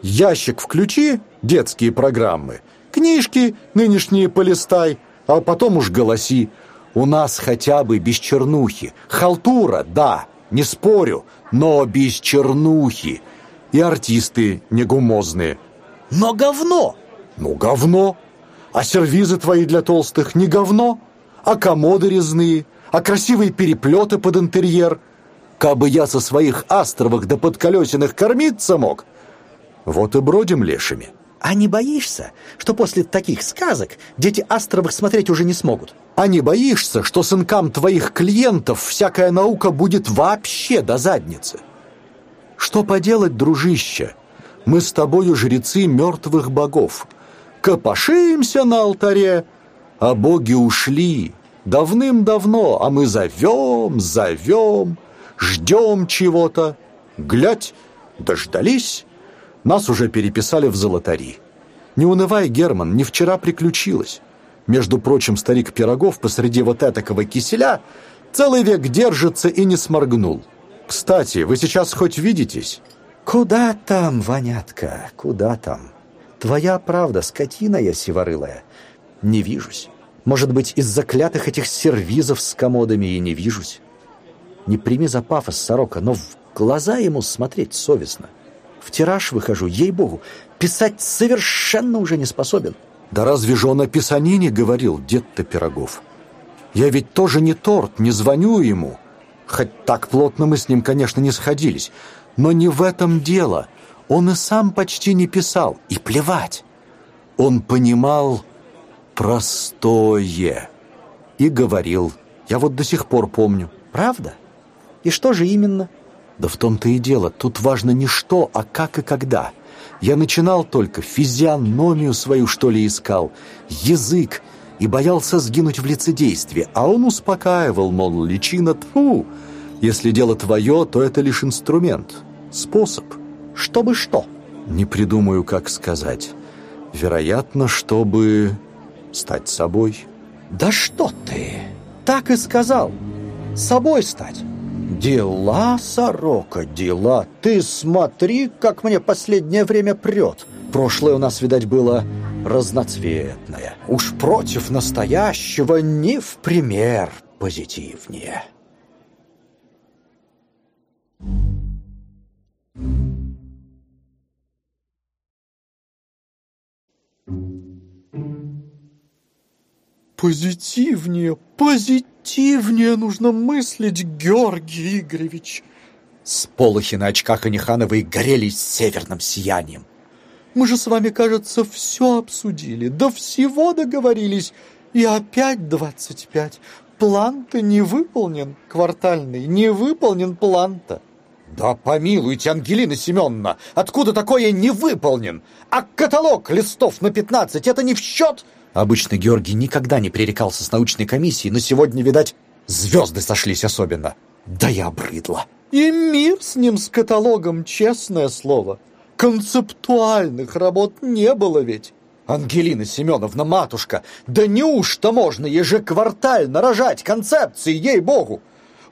Speaker 4: Ящик включи, детские программы. Книжки нынешние полистай, а потом уж голоси. У нас хотя бы без чернухи. Халтура, да, не спорю, но без чернухи. И артисты негумозные.
Speaker 3: Но говно!
Speaker 4: Ну, говно. А сервизы твои для толстых не говно. А комоды резные, а красивые переплеты под интерьер. Кабы я со своих астровых да подколесиных кормиться мог. Вот и бродим лешими.
Speaker 3: А не боишься, что после таких сказок дети Астровых смотреть уже не смогут?
Speaker 4: А не боишься, что сынкам твоих клиентов всякая наука будет вообще до задницы? Что поделать, дружище? Мы с тобою жрецы мертвых богов. Копошимся на алтаре, а боги ушли давным-давно, а мы зовем, зовем, ждем чего-то. Глядь, дождались, нас уже переписали в золотари. Не унывай, Герман, не вчера приключилось. Между прочим, старик Пирогов посреди вот этакого киселя целый век держится и не сморгнул. Кстати, вы сейчас хоть видитесь?
Speaker 1: Куда там, Ванятка, куда там? Твоя правда, скотина я сиворылая. Не вижусь. Может быть, из заклятых этих сервизов с комодами и не вижусь. Не прими за пафос, сорока, но в глаза ему смотреть совестно. В тираж выхожу, ей-богу, писать совершенно уже не способен.
Speaker 4: Да разве же он о писанине говорил, дед-то Пирогов? Я ведь тоже не торт, не звоню ему. Хоть так плотно мы с ним, конечно, не сходились. Но не в этом дело. Он и сам почти не писал. И плевать. Он понимал простое. И говорил. Я вот до сих пор помню.
Speaker 1: Правда? И что же именно?
Speaker 4: Да в том-то и дело. Тут важно не что, а как и когда. Я начинал только, физиономию свою, что ли, искал, язык, и боялся сгинуть в лицедействе, а он успокаивал, мол, личина тьфу. Если дело твое, то это лишь инструмент, способ.
Speaker 1: Чтобы что?
Speaker 4: Не придумаю, как сказать. Вероятно, чтобы стать собой.
Speaker 1: Да что ты! Так и сказал. Собой стать. Дела, сорока, дела. Ты смотри, как мне последнее время прет. Прошлое у нас, видать, было разноцветное. Уж против настоящего не в пример позитивнее.
Speaker 3: Позитивнее, позитивнее нужно мыслить, Георгий Игоревич.
Speaker 1: Сполохи на очках Анихановой горели северным сиянием.
Speaker 3: Мы же с вами, кажется, все обсудили, до всего договорились. И опять двадцать пять. План-то не выполнен, квартальный, не выполнен план-то.
Speaker 1: Да помилуйте, Ангелина Семеновна, откуда такое не выполнен? А каталог листов на пятнадцать это не в счет? Обычно Георгий никогда не пререкался с научной комиссией, но сегодня, видать, звезды сошлись особенно. Да я обрыдла.
Speaker 3: И мир с ним, с каталогом, честное слово. Концептуальных работ не было ведь.
Speaker 1: Ангелина Семеновна, матушка, да неужто можно ежеквартально рожать концепции, ей-богу?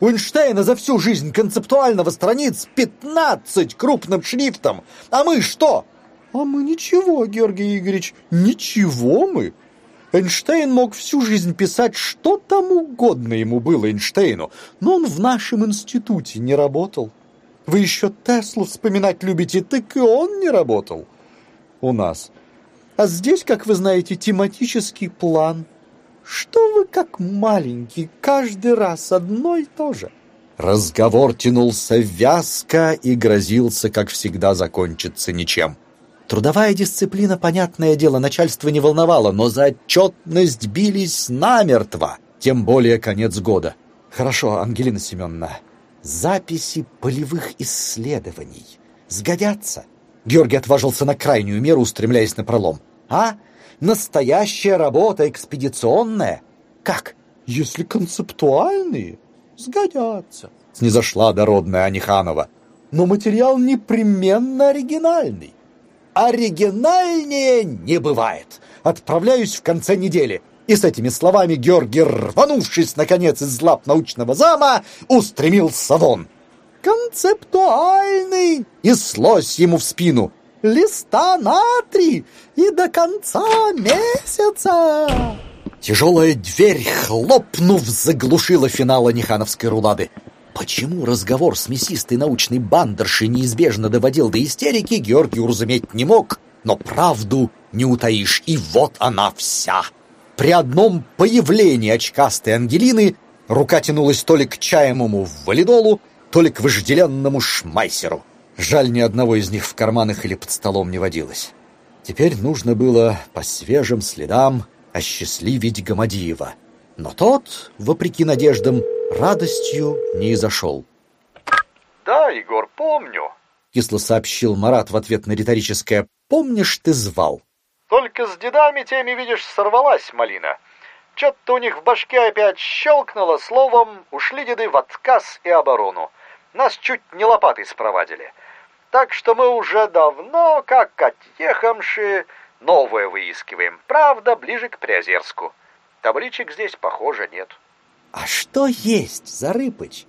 Speaker 1: У Эйнштейна за всю жизнь концептуального страниц 15 крупным шрифтом. А мы что?
Speaker 3: А мы ничего, Георгий Игоревич, ничего мы. Эйнштейн мог всю жизнь писать, что там угодно ему было Эйнштейну, но он в нашем институте не работал. Вы еще Теслу вспоминать любите, так и он не работал у нас. А здесь, как вы знаете, тематический план. Что вы как маленький, каждый раз одно и то же.
Speaker 1: Разговор тянулся вязко и грозился, как всегда, закончиться ничем. Трудовая дисциплина, понятное дело, начальство не волновало, но за отчетность бились намертво, тем более конец года. Хорошо, Ангелина Семеновна, Записи полевых исследований. Сгодятся. Георгий отважился на крайнюю меру, устремляясь на пролом. А? Настоящая работа экспедиционная? Как?
Speaker 3: Если концептуальные, сгодятся.
Speaker 1: Снизошла дородная Аниханова.
Speaker 3: Но материал непременно оригинальный.
Speaker 1: Оригинальнее не бывает. Отправляюсь в конце недели. И с этими словами Георгий, рванувшись, наконец, из лап научного зама, устремился вон. «Концептуальный!» — неслось ему в спину. «Листа на три и до конца месяца!» Тяжелая дверь, хлопнув, заглушила финал Анихановской рулады. Почему разговор с мясистой научной бандершей неизбежно доводил до истерики, Георгий уразуметь не мог, но правду не утаишь, и вот она вся — при одном появлении очкастой Ангелины рука тянулась то ли к чаемому валидолу, то ли к вожделенному шмайсеру. Жаль, ни одного из них в карманах или под столом не водилось. Теперь нужно было по свежим следам осчастливить Гамадиева. Но тот, вопреки надеждам, радостью не изошел.
Speaker 5: «Да, Егор, помню.
Speaker 1: — кисло сообщил Марат в ответ на риторическое «Помнишь, ты звал?»
Speaker 5: «Только с дедами теми, видишь, сорвалась малина. Чё-то у них в башке опять щелкнуло, словом, ушли деды в отказ и оборону. Нас чуть не лопатой спровадили. Так что мы уже давно, как отъехавшие, новое выискиваем. Правда, ближе к Приозерску. Табличек здесь, похоже, нет».
Speaker 1: «А что есть, Зарыпыч?»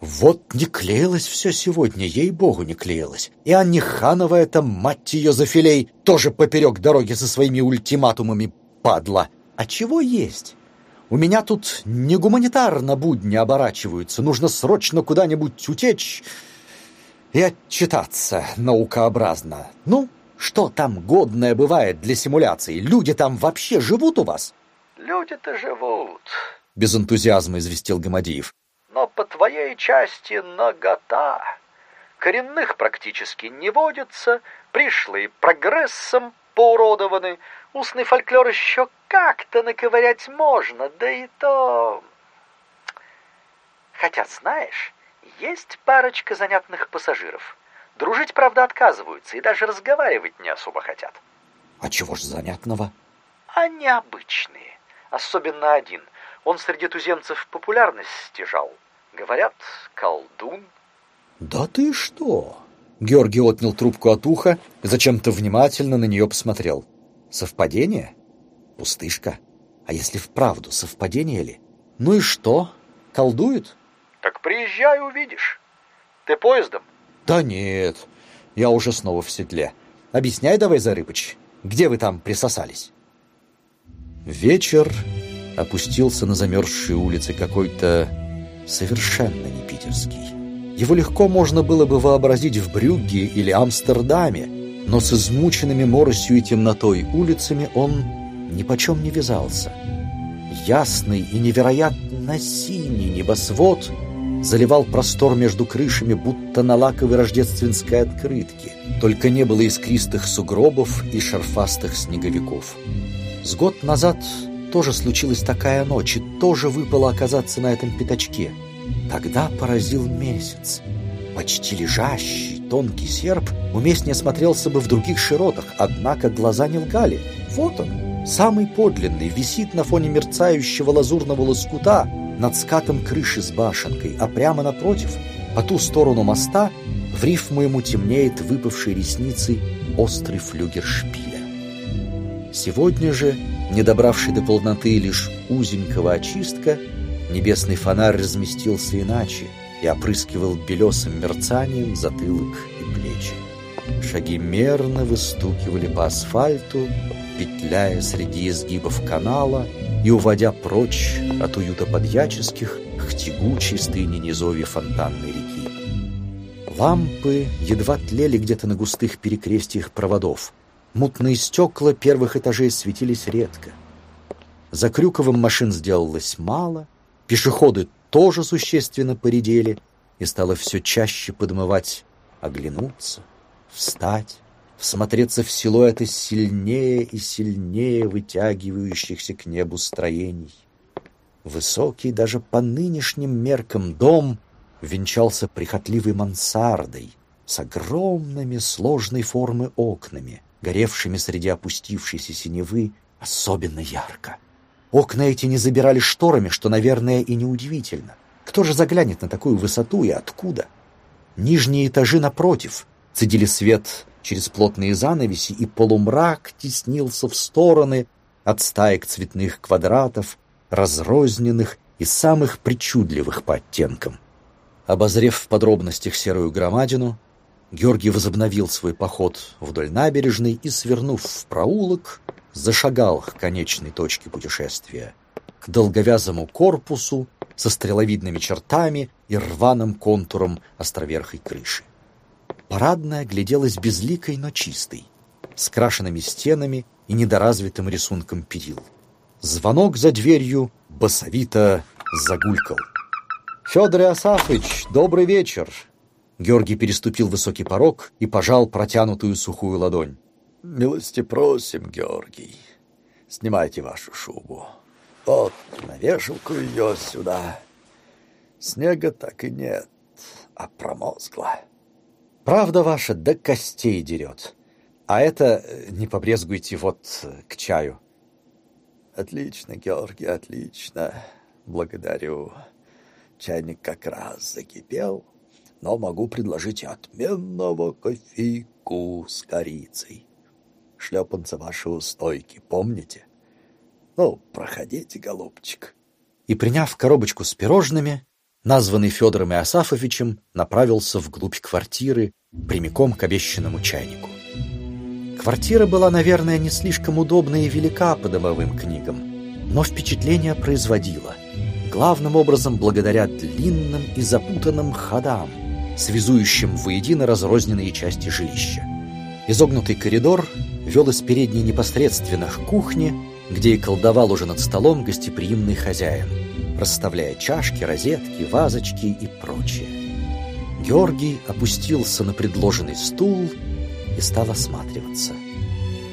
Speaker 1: Вот не клеилось все сегодня, ей-богу, не клеилось. И Анне Ханова эта, мать ее за филей, тоже поперек дороги со своими ультиматумами падла. А чего есть? У меня тут не гуманитарно будни оборачиваются. Нужно срочно куда-нибудь утечь и отчитаться наукообразно. Ну, что там годное бывает для симуляции? Люди там вообще живут у вас?
Speaker 5: Люди-то живут,
Speaker 1: без энтузиазма известил Гамадиев
Speaker 5: но по твоей части нагота. Коренных практически не водится, пришлые прогрессом поуродованы, устный фольклор еще как-то наковырять можно, да и то... Хотя, знаешь, есть парочка занятных пассажиров. Дружить, правда, отказываются и даже разговаривать не особо хотят.
Speaker 1: А чего ж занятного?
Speaker 5: А необычные. Особенно один. Он среди туземцев популярность стяжал. Говорят, колдун.
Speaker 1: Да ты что? Георгий отнял трубку от уха и зачем-то внимательно на нее посмотрел. Совпадение? Пустышка. А если вправду совпадение ли? Ну и что? Колдует?
Speaker 5: Так приезжай, увидишь. Ты поездом?
Speaker 1: Да нет, я уже снова в седле. Объясняй давай, Зарыбыч, где вы там присосались? Вечер опустился на замерзшие улицы какой-то совершенно не питерский. Его легко можно было бы вообразить в Брюгге или Амстердаме, но с измученными моросью и темнотой улицами он нипочем не вязался. Ясный и невероятно синий небосвод заливал простор между крышами, будто на лаковой рождественской открытке. Только не было искристых сугробов и шарфастых снеговиков. С год назад тоже случилась такая ночь, и тоже выпало оказаться на этом пятачке. Тогда поразил месяц. Почти лежащий, тонкий серп уместнее смотрелся бы в других широтах, однако глаза не лгали. Вот он, самый подлинный, висит на фоне мерцающего лазурного лоскута над скатом крыши с башенкой, а прямо напротив, по ту сторону моста, в рифму ему темнеет выпавшей ресницей острый флюгер шпиля. Сегодня же не добравший до полноты лишь узенького очистка, небесный фонарь разместился иначе и опрыскивал белесым мерцанием затылок и плечи. Шаги мерно выстукивали по асфальту, петляя среди изгибов канала и уводя прочь от уюта подьяческих к тягучей стыне низовья фонтанной реки. Лампы едва тлели где-то на густых перекрестиях проводов — Мутные стекла первых этажей светились редко. За Крюковым машин сделалось мало, пешеходы тоже существенно поредели, и стало все чаще подмывать оглянуться, встать, всмотреться в силуэты сильнее и сильнее вытягивающихся к небу строений. Высокий даже по нынешним меркам дом венчался прихотливой мансардой с огромными сложной формы окнами, горевшими среди опустившейся синевы, особенно ярко. Окна эти не забирали шторами, что, наверное, и неудивительно. Кто же заглянет на такую высоту и откуда? Нижние этажи напротив цедили свет через плотные занавеси, и полумрак теснился в стороны от стаек цветных квадратов, разрозненных и самых причудливых по оттенкам. Обозрев в подробностях серую громадину, Георгий возобновил свой поход вдоль набережной и, свернув в проулок, зашагал к конечной точке путешествия, к долговязому корпусу со стреловидными чертами и рваным контуром островерхой крыши. Парадная гляделась безликой, но чистой, с крашенными стенами и недоразвитым рисунком перил. Звонок за дверью басовито загулькал. «Федор Иосафович, добрый вечер!» Георгий переступил высокий порог и пожал протянутую сухую ладонь.
Speaker 2: «Милости просим, Георгий. Снимайте вашу шубу. Вот, на вешалку ее сюда. Снега так и нет, а промозгла».
Speaker 1: Правда ваша до костей дерет. А это э, не побрезгуйте вот э, к чаю.
Speaker 2: Отлично, Георгий, отлично. Благодарю. Чайник как раз закипел, но могу предложить отменного кофейку с корицей. Шлепанцы ваши у стойки, помните? Ну, проходите, голубчик.
Speaker 1: И, приняв коробочку с пирожными, названный Федором Иосафовичем направился вглубь квартиры, прямиком к обещанному чайнику. Квартира была, наверное, не слишком удобна и велика по домовым книгам, но впечатление производила — главным образом благодаря длинным и запутанным ходам, связующим воедино разрозненные части жилища. Изогнутый коридор вел из передней непосредственно к кухне, где и колдовал уже над столом гостеприимный хозяин, расставляя чашки, розетки, вазочки и прочее. Георгий опустился на предложенный стул и стал осматриваться.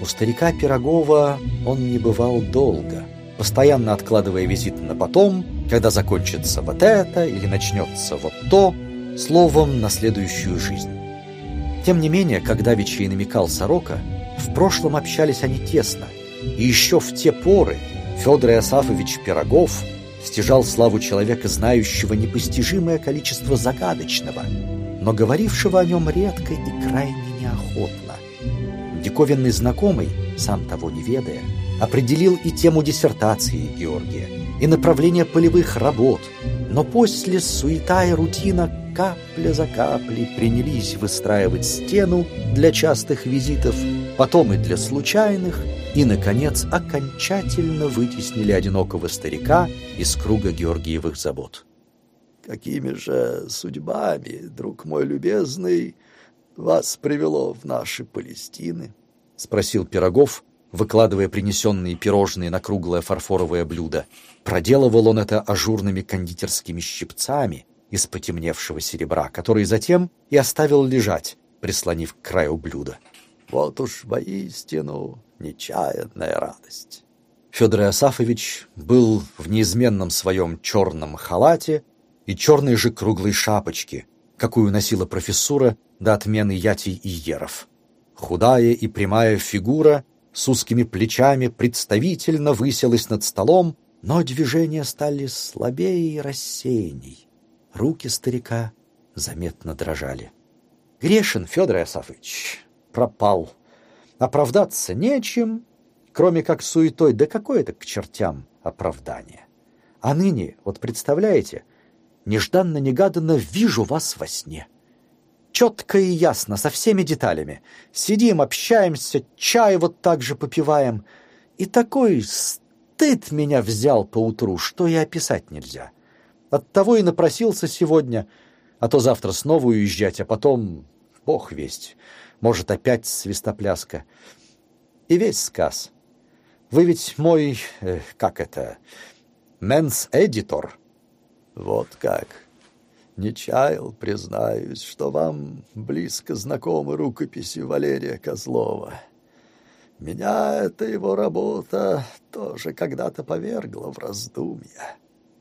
Speaker 1: У старика Пирогова он не бывал долго, постоянно откладывая визит на потом когда закончится вот это или начнется вот то, словом, на следующую жизнь. Тем не менее, когда Вичи намекал Сорока, в прошлом общались они тесно, и еще в те поры Федор Иосафович Пирогов стяжал славу человека, знающего непостижимое количество загадочного, но говорившего о нем редко и крайне неохотно. Диковинный знакомый, сам того не ведая, определил и тему диссертации Георгия – и направление полевых работ, но после суета и рутина капля за каплей принялись выстраивать стену для частых визитов, потом и для случайных, и, наконец, окончательно вытеснили одинокого старика из круга Георгиевых забот.
Speaker 2: «Какими же судьбами, друг мой любезный, вас привело в наши Палестины?»
Speaker 1: — спросил Пирогов, выкладывая принесенные пирожные на круглое фарфоровое блюдо. Проделывал он это ажурными кондитерскими щипцами из потемневшего серебра, которые затем и оставил лежать, прислонив к краю блюда.
Speaker 2: Вот уж воистину нечаянная радость.
Speaker 1: Федор Иосафович был в неизменном своем черном халате и черной же круглой шапочке, какую носила профессура до отмены ятий и еров. Худая и прямая фигура с узкими плечами представительно высилась над столом, но движения стали слабее и рассеянней. Руки старика заметно дрожали. Грешин Федор Иосафович пропал. Оправдаться нечем, кроме как суетой, да какое-то к чертям оправдание. А ныне, вот представляете, нежданно-негаданно вижу вас во сне четко и ясно, со всеми деталями. Сидим, общаемся, чай вот так же попиваем. И такой стыд меня взял поутру, что и описать нельзя. Оттого и напросился сегодня, а то завтра снова уезжать, а потом, бог весть, может опять свистопляска. И весь сказ. Вы ведь мой, э, как это, мэнс-эдитор.
Speaker 2: Вот как. Не чаял, признаюсь, что вам близко знакомы рукописи Валерия Козлова. Меня эта его работа тоже когда-то повергла в раздумья.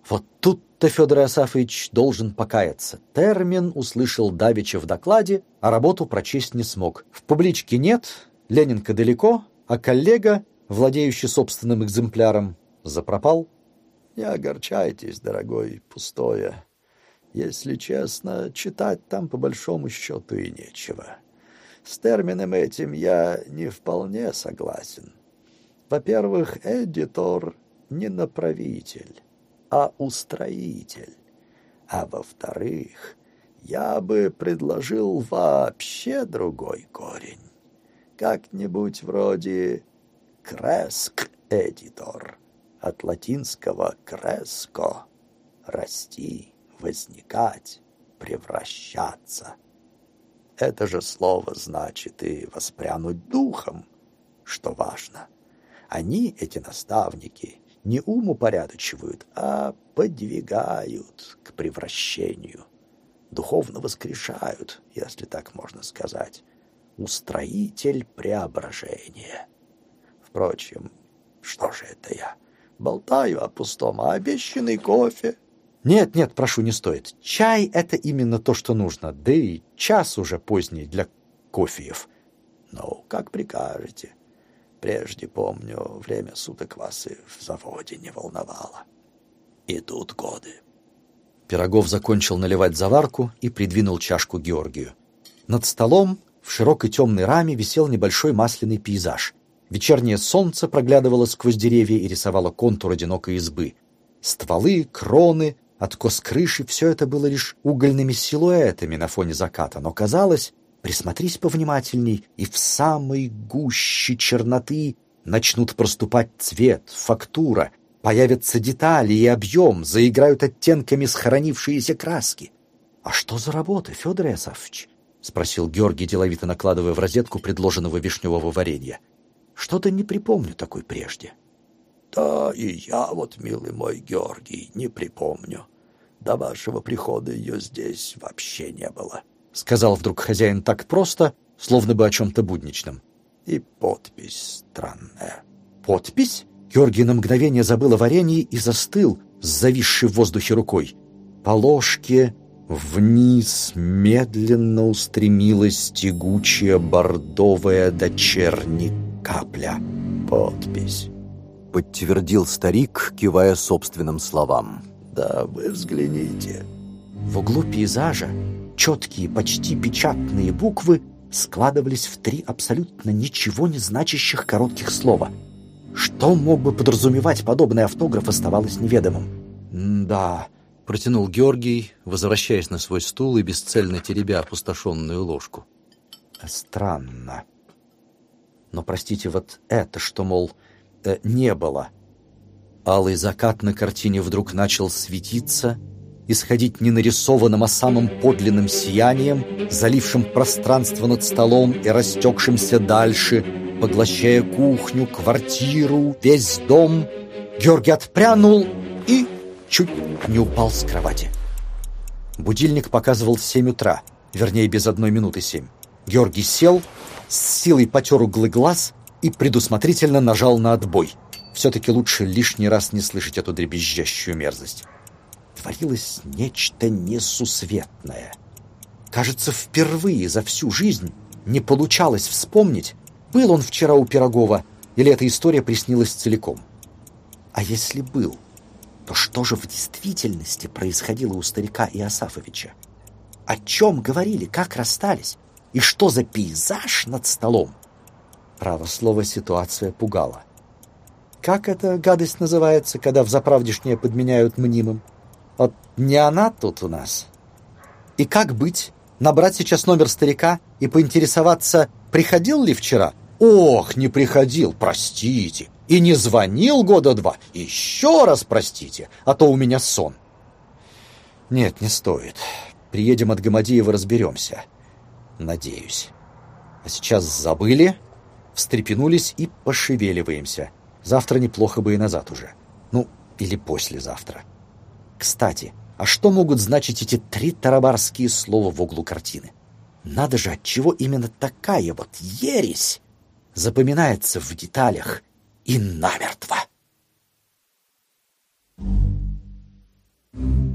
Speaker 1: Вот тут-то Федор Асафович должен покаяться. Термин услышал Давича в докладе, а работу прочесть не смог. В публичке нет, Ленинка далеко, а коллега, владеющий собственным экземпляром, запропал.
Speaker 2: Не огорчайтесь, дорогой, пустое. Если честно, читать там по большому счету и нечего. С термином этим я не вполне согласен. Во-первых, эдитор не направитель, а устроитель. А во-вторых, я бы предложил вообще другой корень. Как-нибудь вроде «креск-эдитор» от латинского «креско» — «расти» возникать, превращаться. Это же слово значит и воспрянуть духом, что важно. Они, эти наставники, не ум упорядочивают, а подвигают к превращению, духовно воскрешают, если так можно сказать, устроитель преображения. Впрочем, что же это я? Болтаю о пустом, а обещанный кофе
Speaker 4: Нет, нет, прошу, не стоит. Чай — это именно то, что нужно, да и час уже поздний для кофеев.
Speaker 2: Ну, как прикажете. Прежде, помню, время суток вас и в заводе не волновало. Идут годы.
Speaker 1: Пирогов закончил наливать заварку и придвинул чашку Георгию. Над столом в широкой темной раме висел небольшой масляный пейзаж. Вечернее солнце проглядывало сквозь деревья и рисовало контур одинокой избы. Стволы, кроны, откос крыши — все это было лишь угольными силуэтами на фоне заката, но казалось, присмотрись повнимательней, и в самой гуще черноты начнут проступать цвет, фактура, появятся детали и объем, заиграют оттенками схоронившиеся краски. — А что за работа, Федор Ясафович? — спросил Георгий, деловито накладывая в розетку предложенного вишневого варенья. — Что-то не припомню такой прежде.
Speaker 2: — Да и я вот, милый мой Георгий, не припомню. До вашего прихода ее здесь вообще не было.
Speaker 1: —— сказал вдруг хозяин так просто, словно бы о чем-то будничном.
Speaker 2: «И подпись странная».
Speaker 1: «Подпись?» Георгий на мгновение забыл о варенье и застыл с зависшей в воздухе рукой. По ложке вниз медленно устремилась тягучая бордовая дочерни капля.
Speaker 2: «Подпись», —
Speaker 1: подтвердил старик, кивая собственным словам.
Speaker 2: «Да вы взгляните».
Speaker 1: В углу пейзажа четкие, почти печатные буквы складывались в три абсолютно ничего не значащих коротких слова. Что мог бы подразумевать подобный автограф, оставалось неведомым. «Да», — протянул Георгий, возвращаясь на свой стул и бесцельно теребя опустошенную ложку. «Странно. Но, простите, вот это, что, мол, э, не было». Алый закат на картине вдруг начал светиться — исходить не нарисованным, а самым подлинным сиянием, залившим пространство над столом и растекшимся дальше, поглощая кухню, квартиру, весь дом. Георгий отпрянул и чуть не упал с кровати. Будильник показывал семь утра, вернее, без одной минуты семь. Георгий сел, с силой потер углы глаз и предусмотрительно нажал на отбой. Все-таки лучше лишний раз не слышать эту дребезжащую мерзость творилось нечто несусветное. Кажется, впервые за всю жизнь не получалось вспомнить, был он вчера у Пирогова, или эта история приснилась целиком. А если был, то что же в действительности происходило у старика Иосафовича? О чем говорили, как расстались? И что за пейзаж над столом? Право слово, ситуация пугала. Как эта гадость называется, когда в заправдешнее подменяют мнимым? Вот не она тут у нас. И как быть? Набрать сейчас номер старика и поинтересоваться, приходил ли вчера? Ох, не приходил, простите. И не звонил года два. Еще раз простите, а то у меня сон. Нет, не стоит. Приедем от Гамадеева, разберемся. Надеюсь. А сейчас забыли, встрепенулись и пошевеливаемся. Завтра неплохо бы и назад уже. Ну, или послезавтра. Кстати, а что могут значить эти три тарабарские слова в углу картины? Надо же, от чего именно такая вот ересь запоминается в деталях и намертво. Thank you.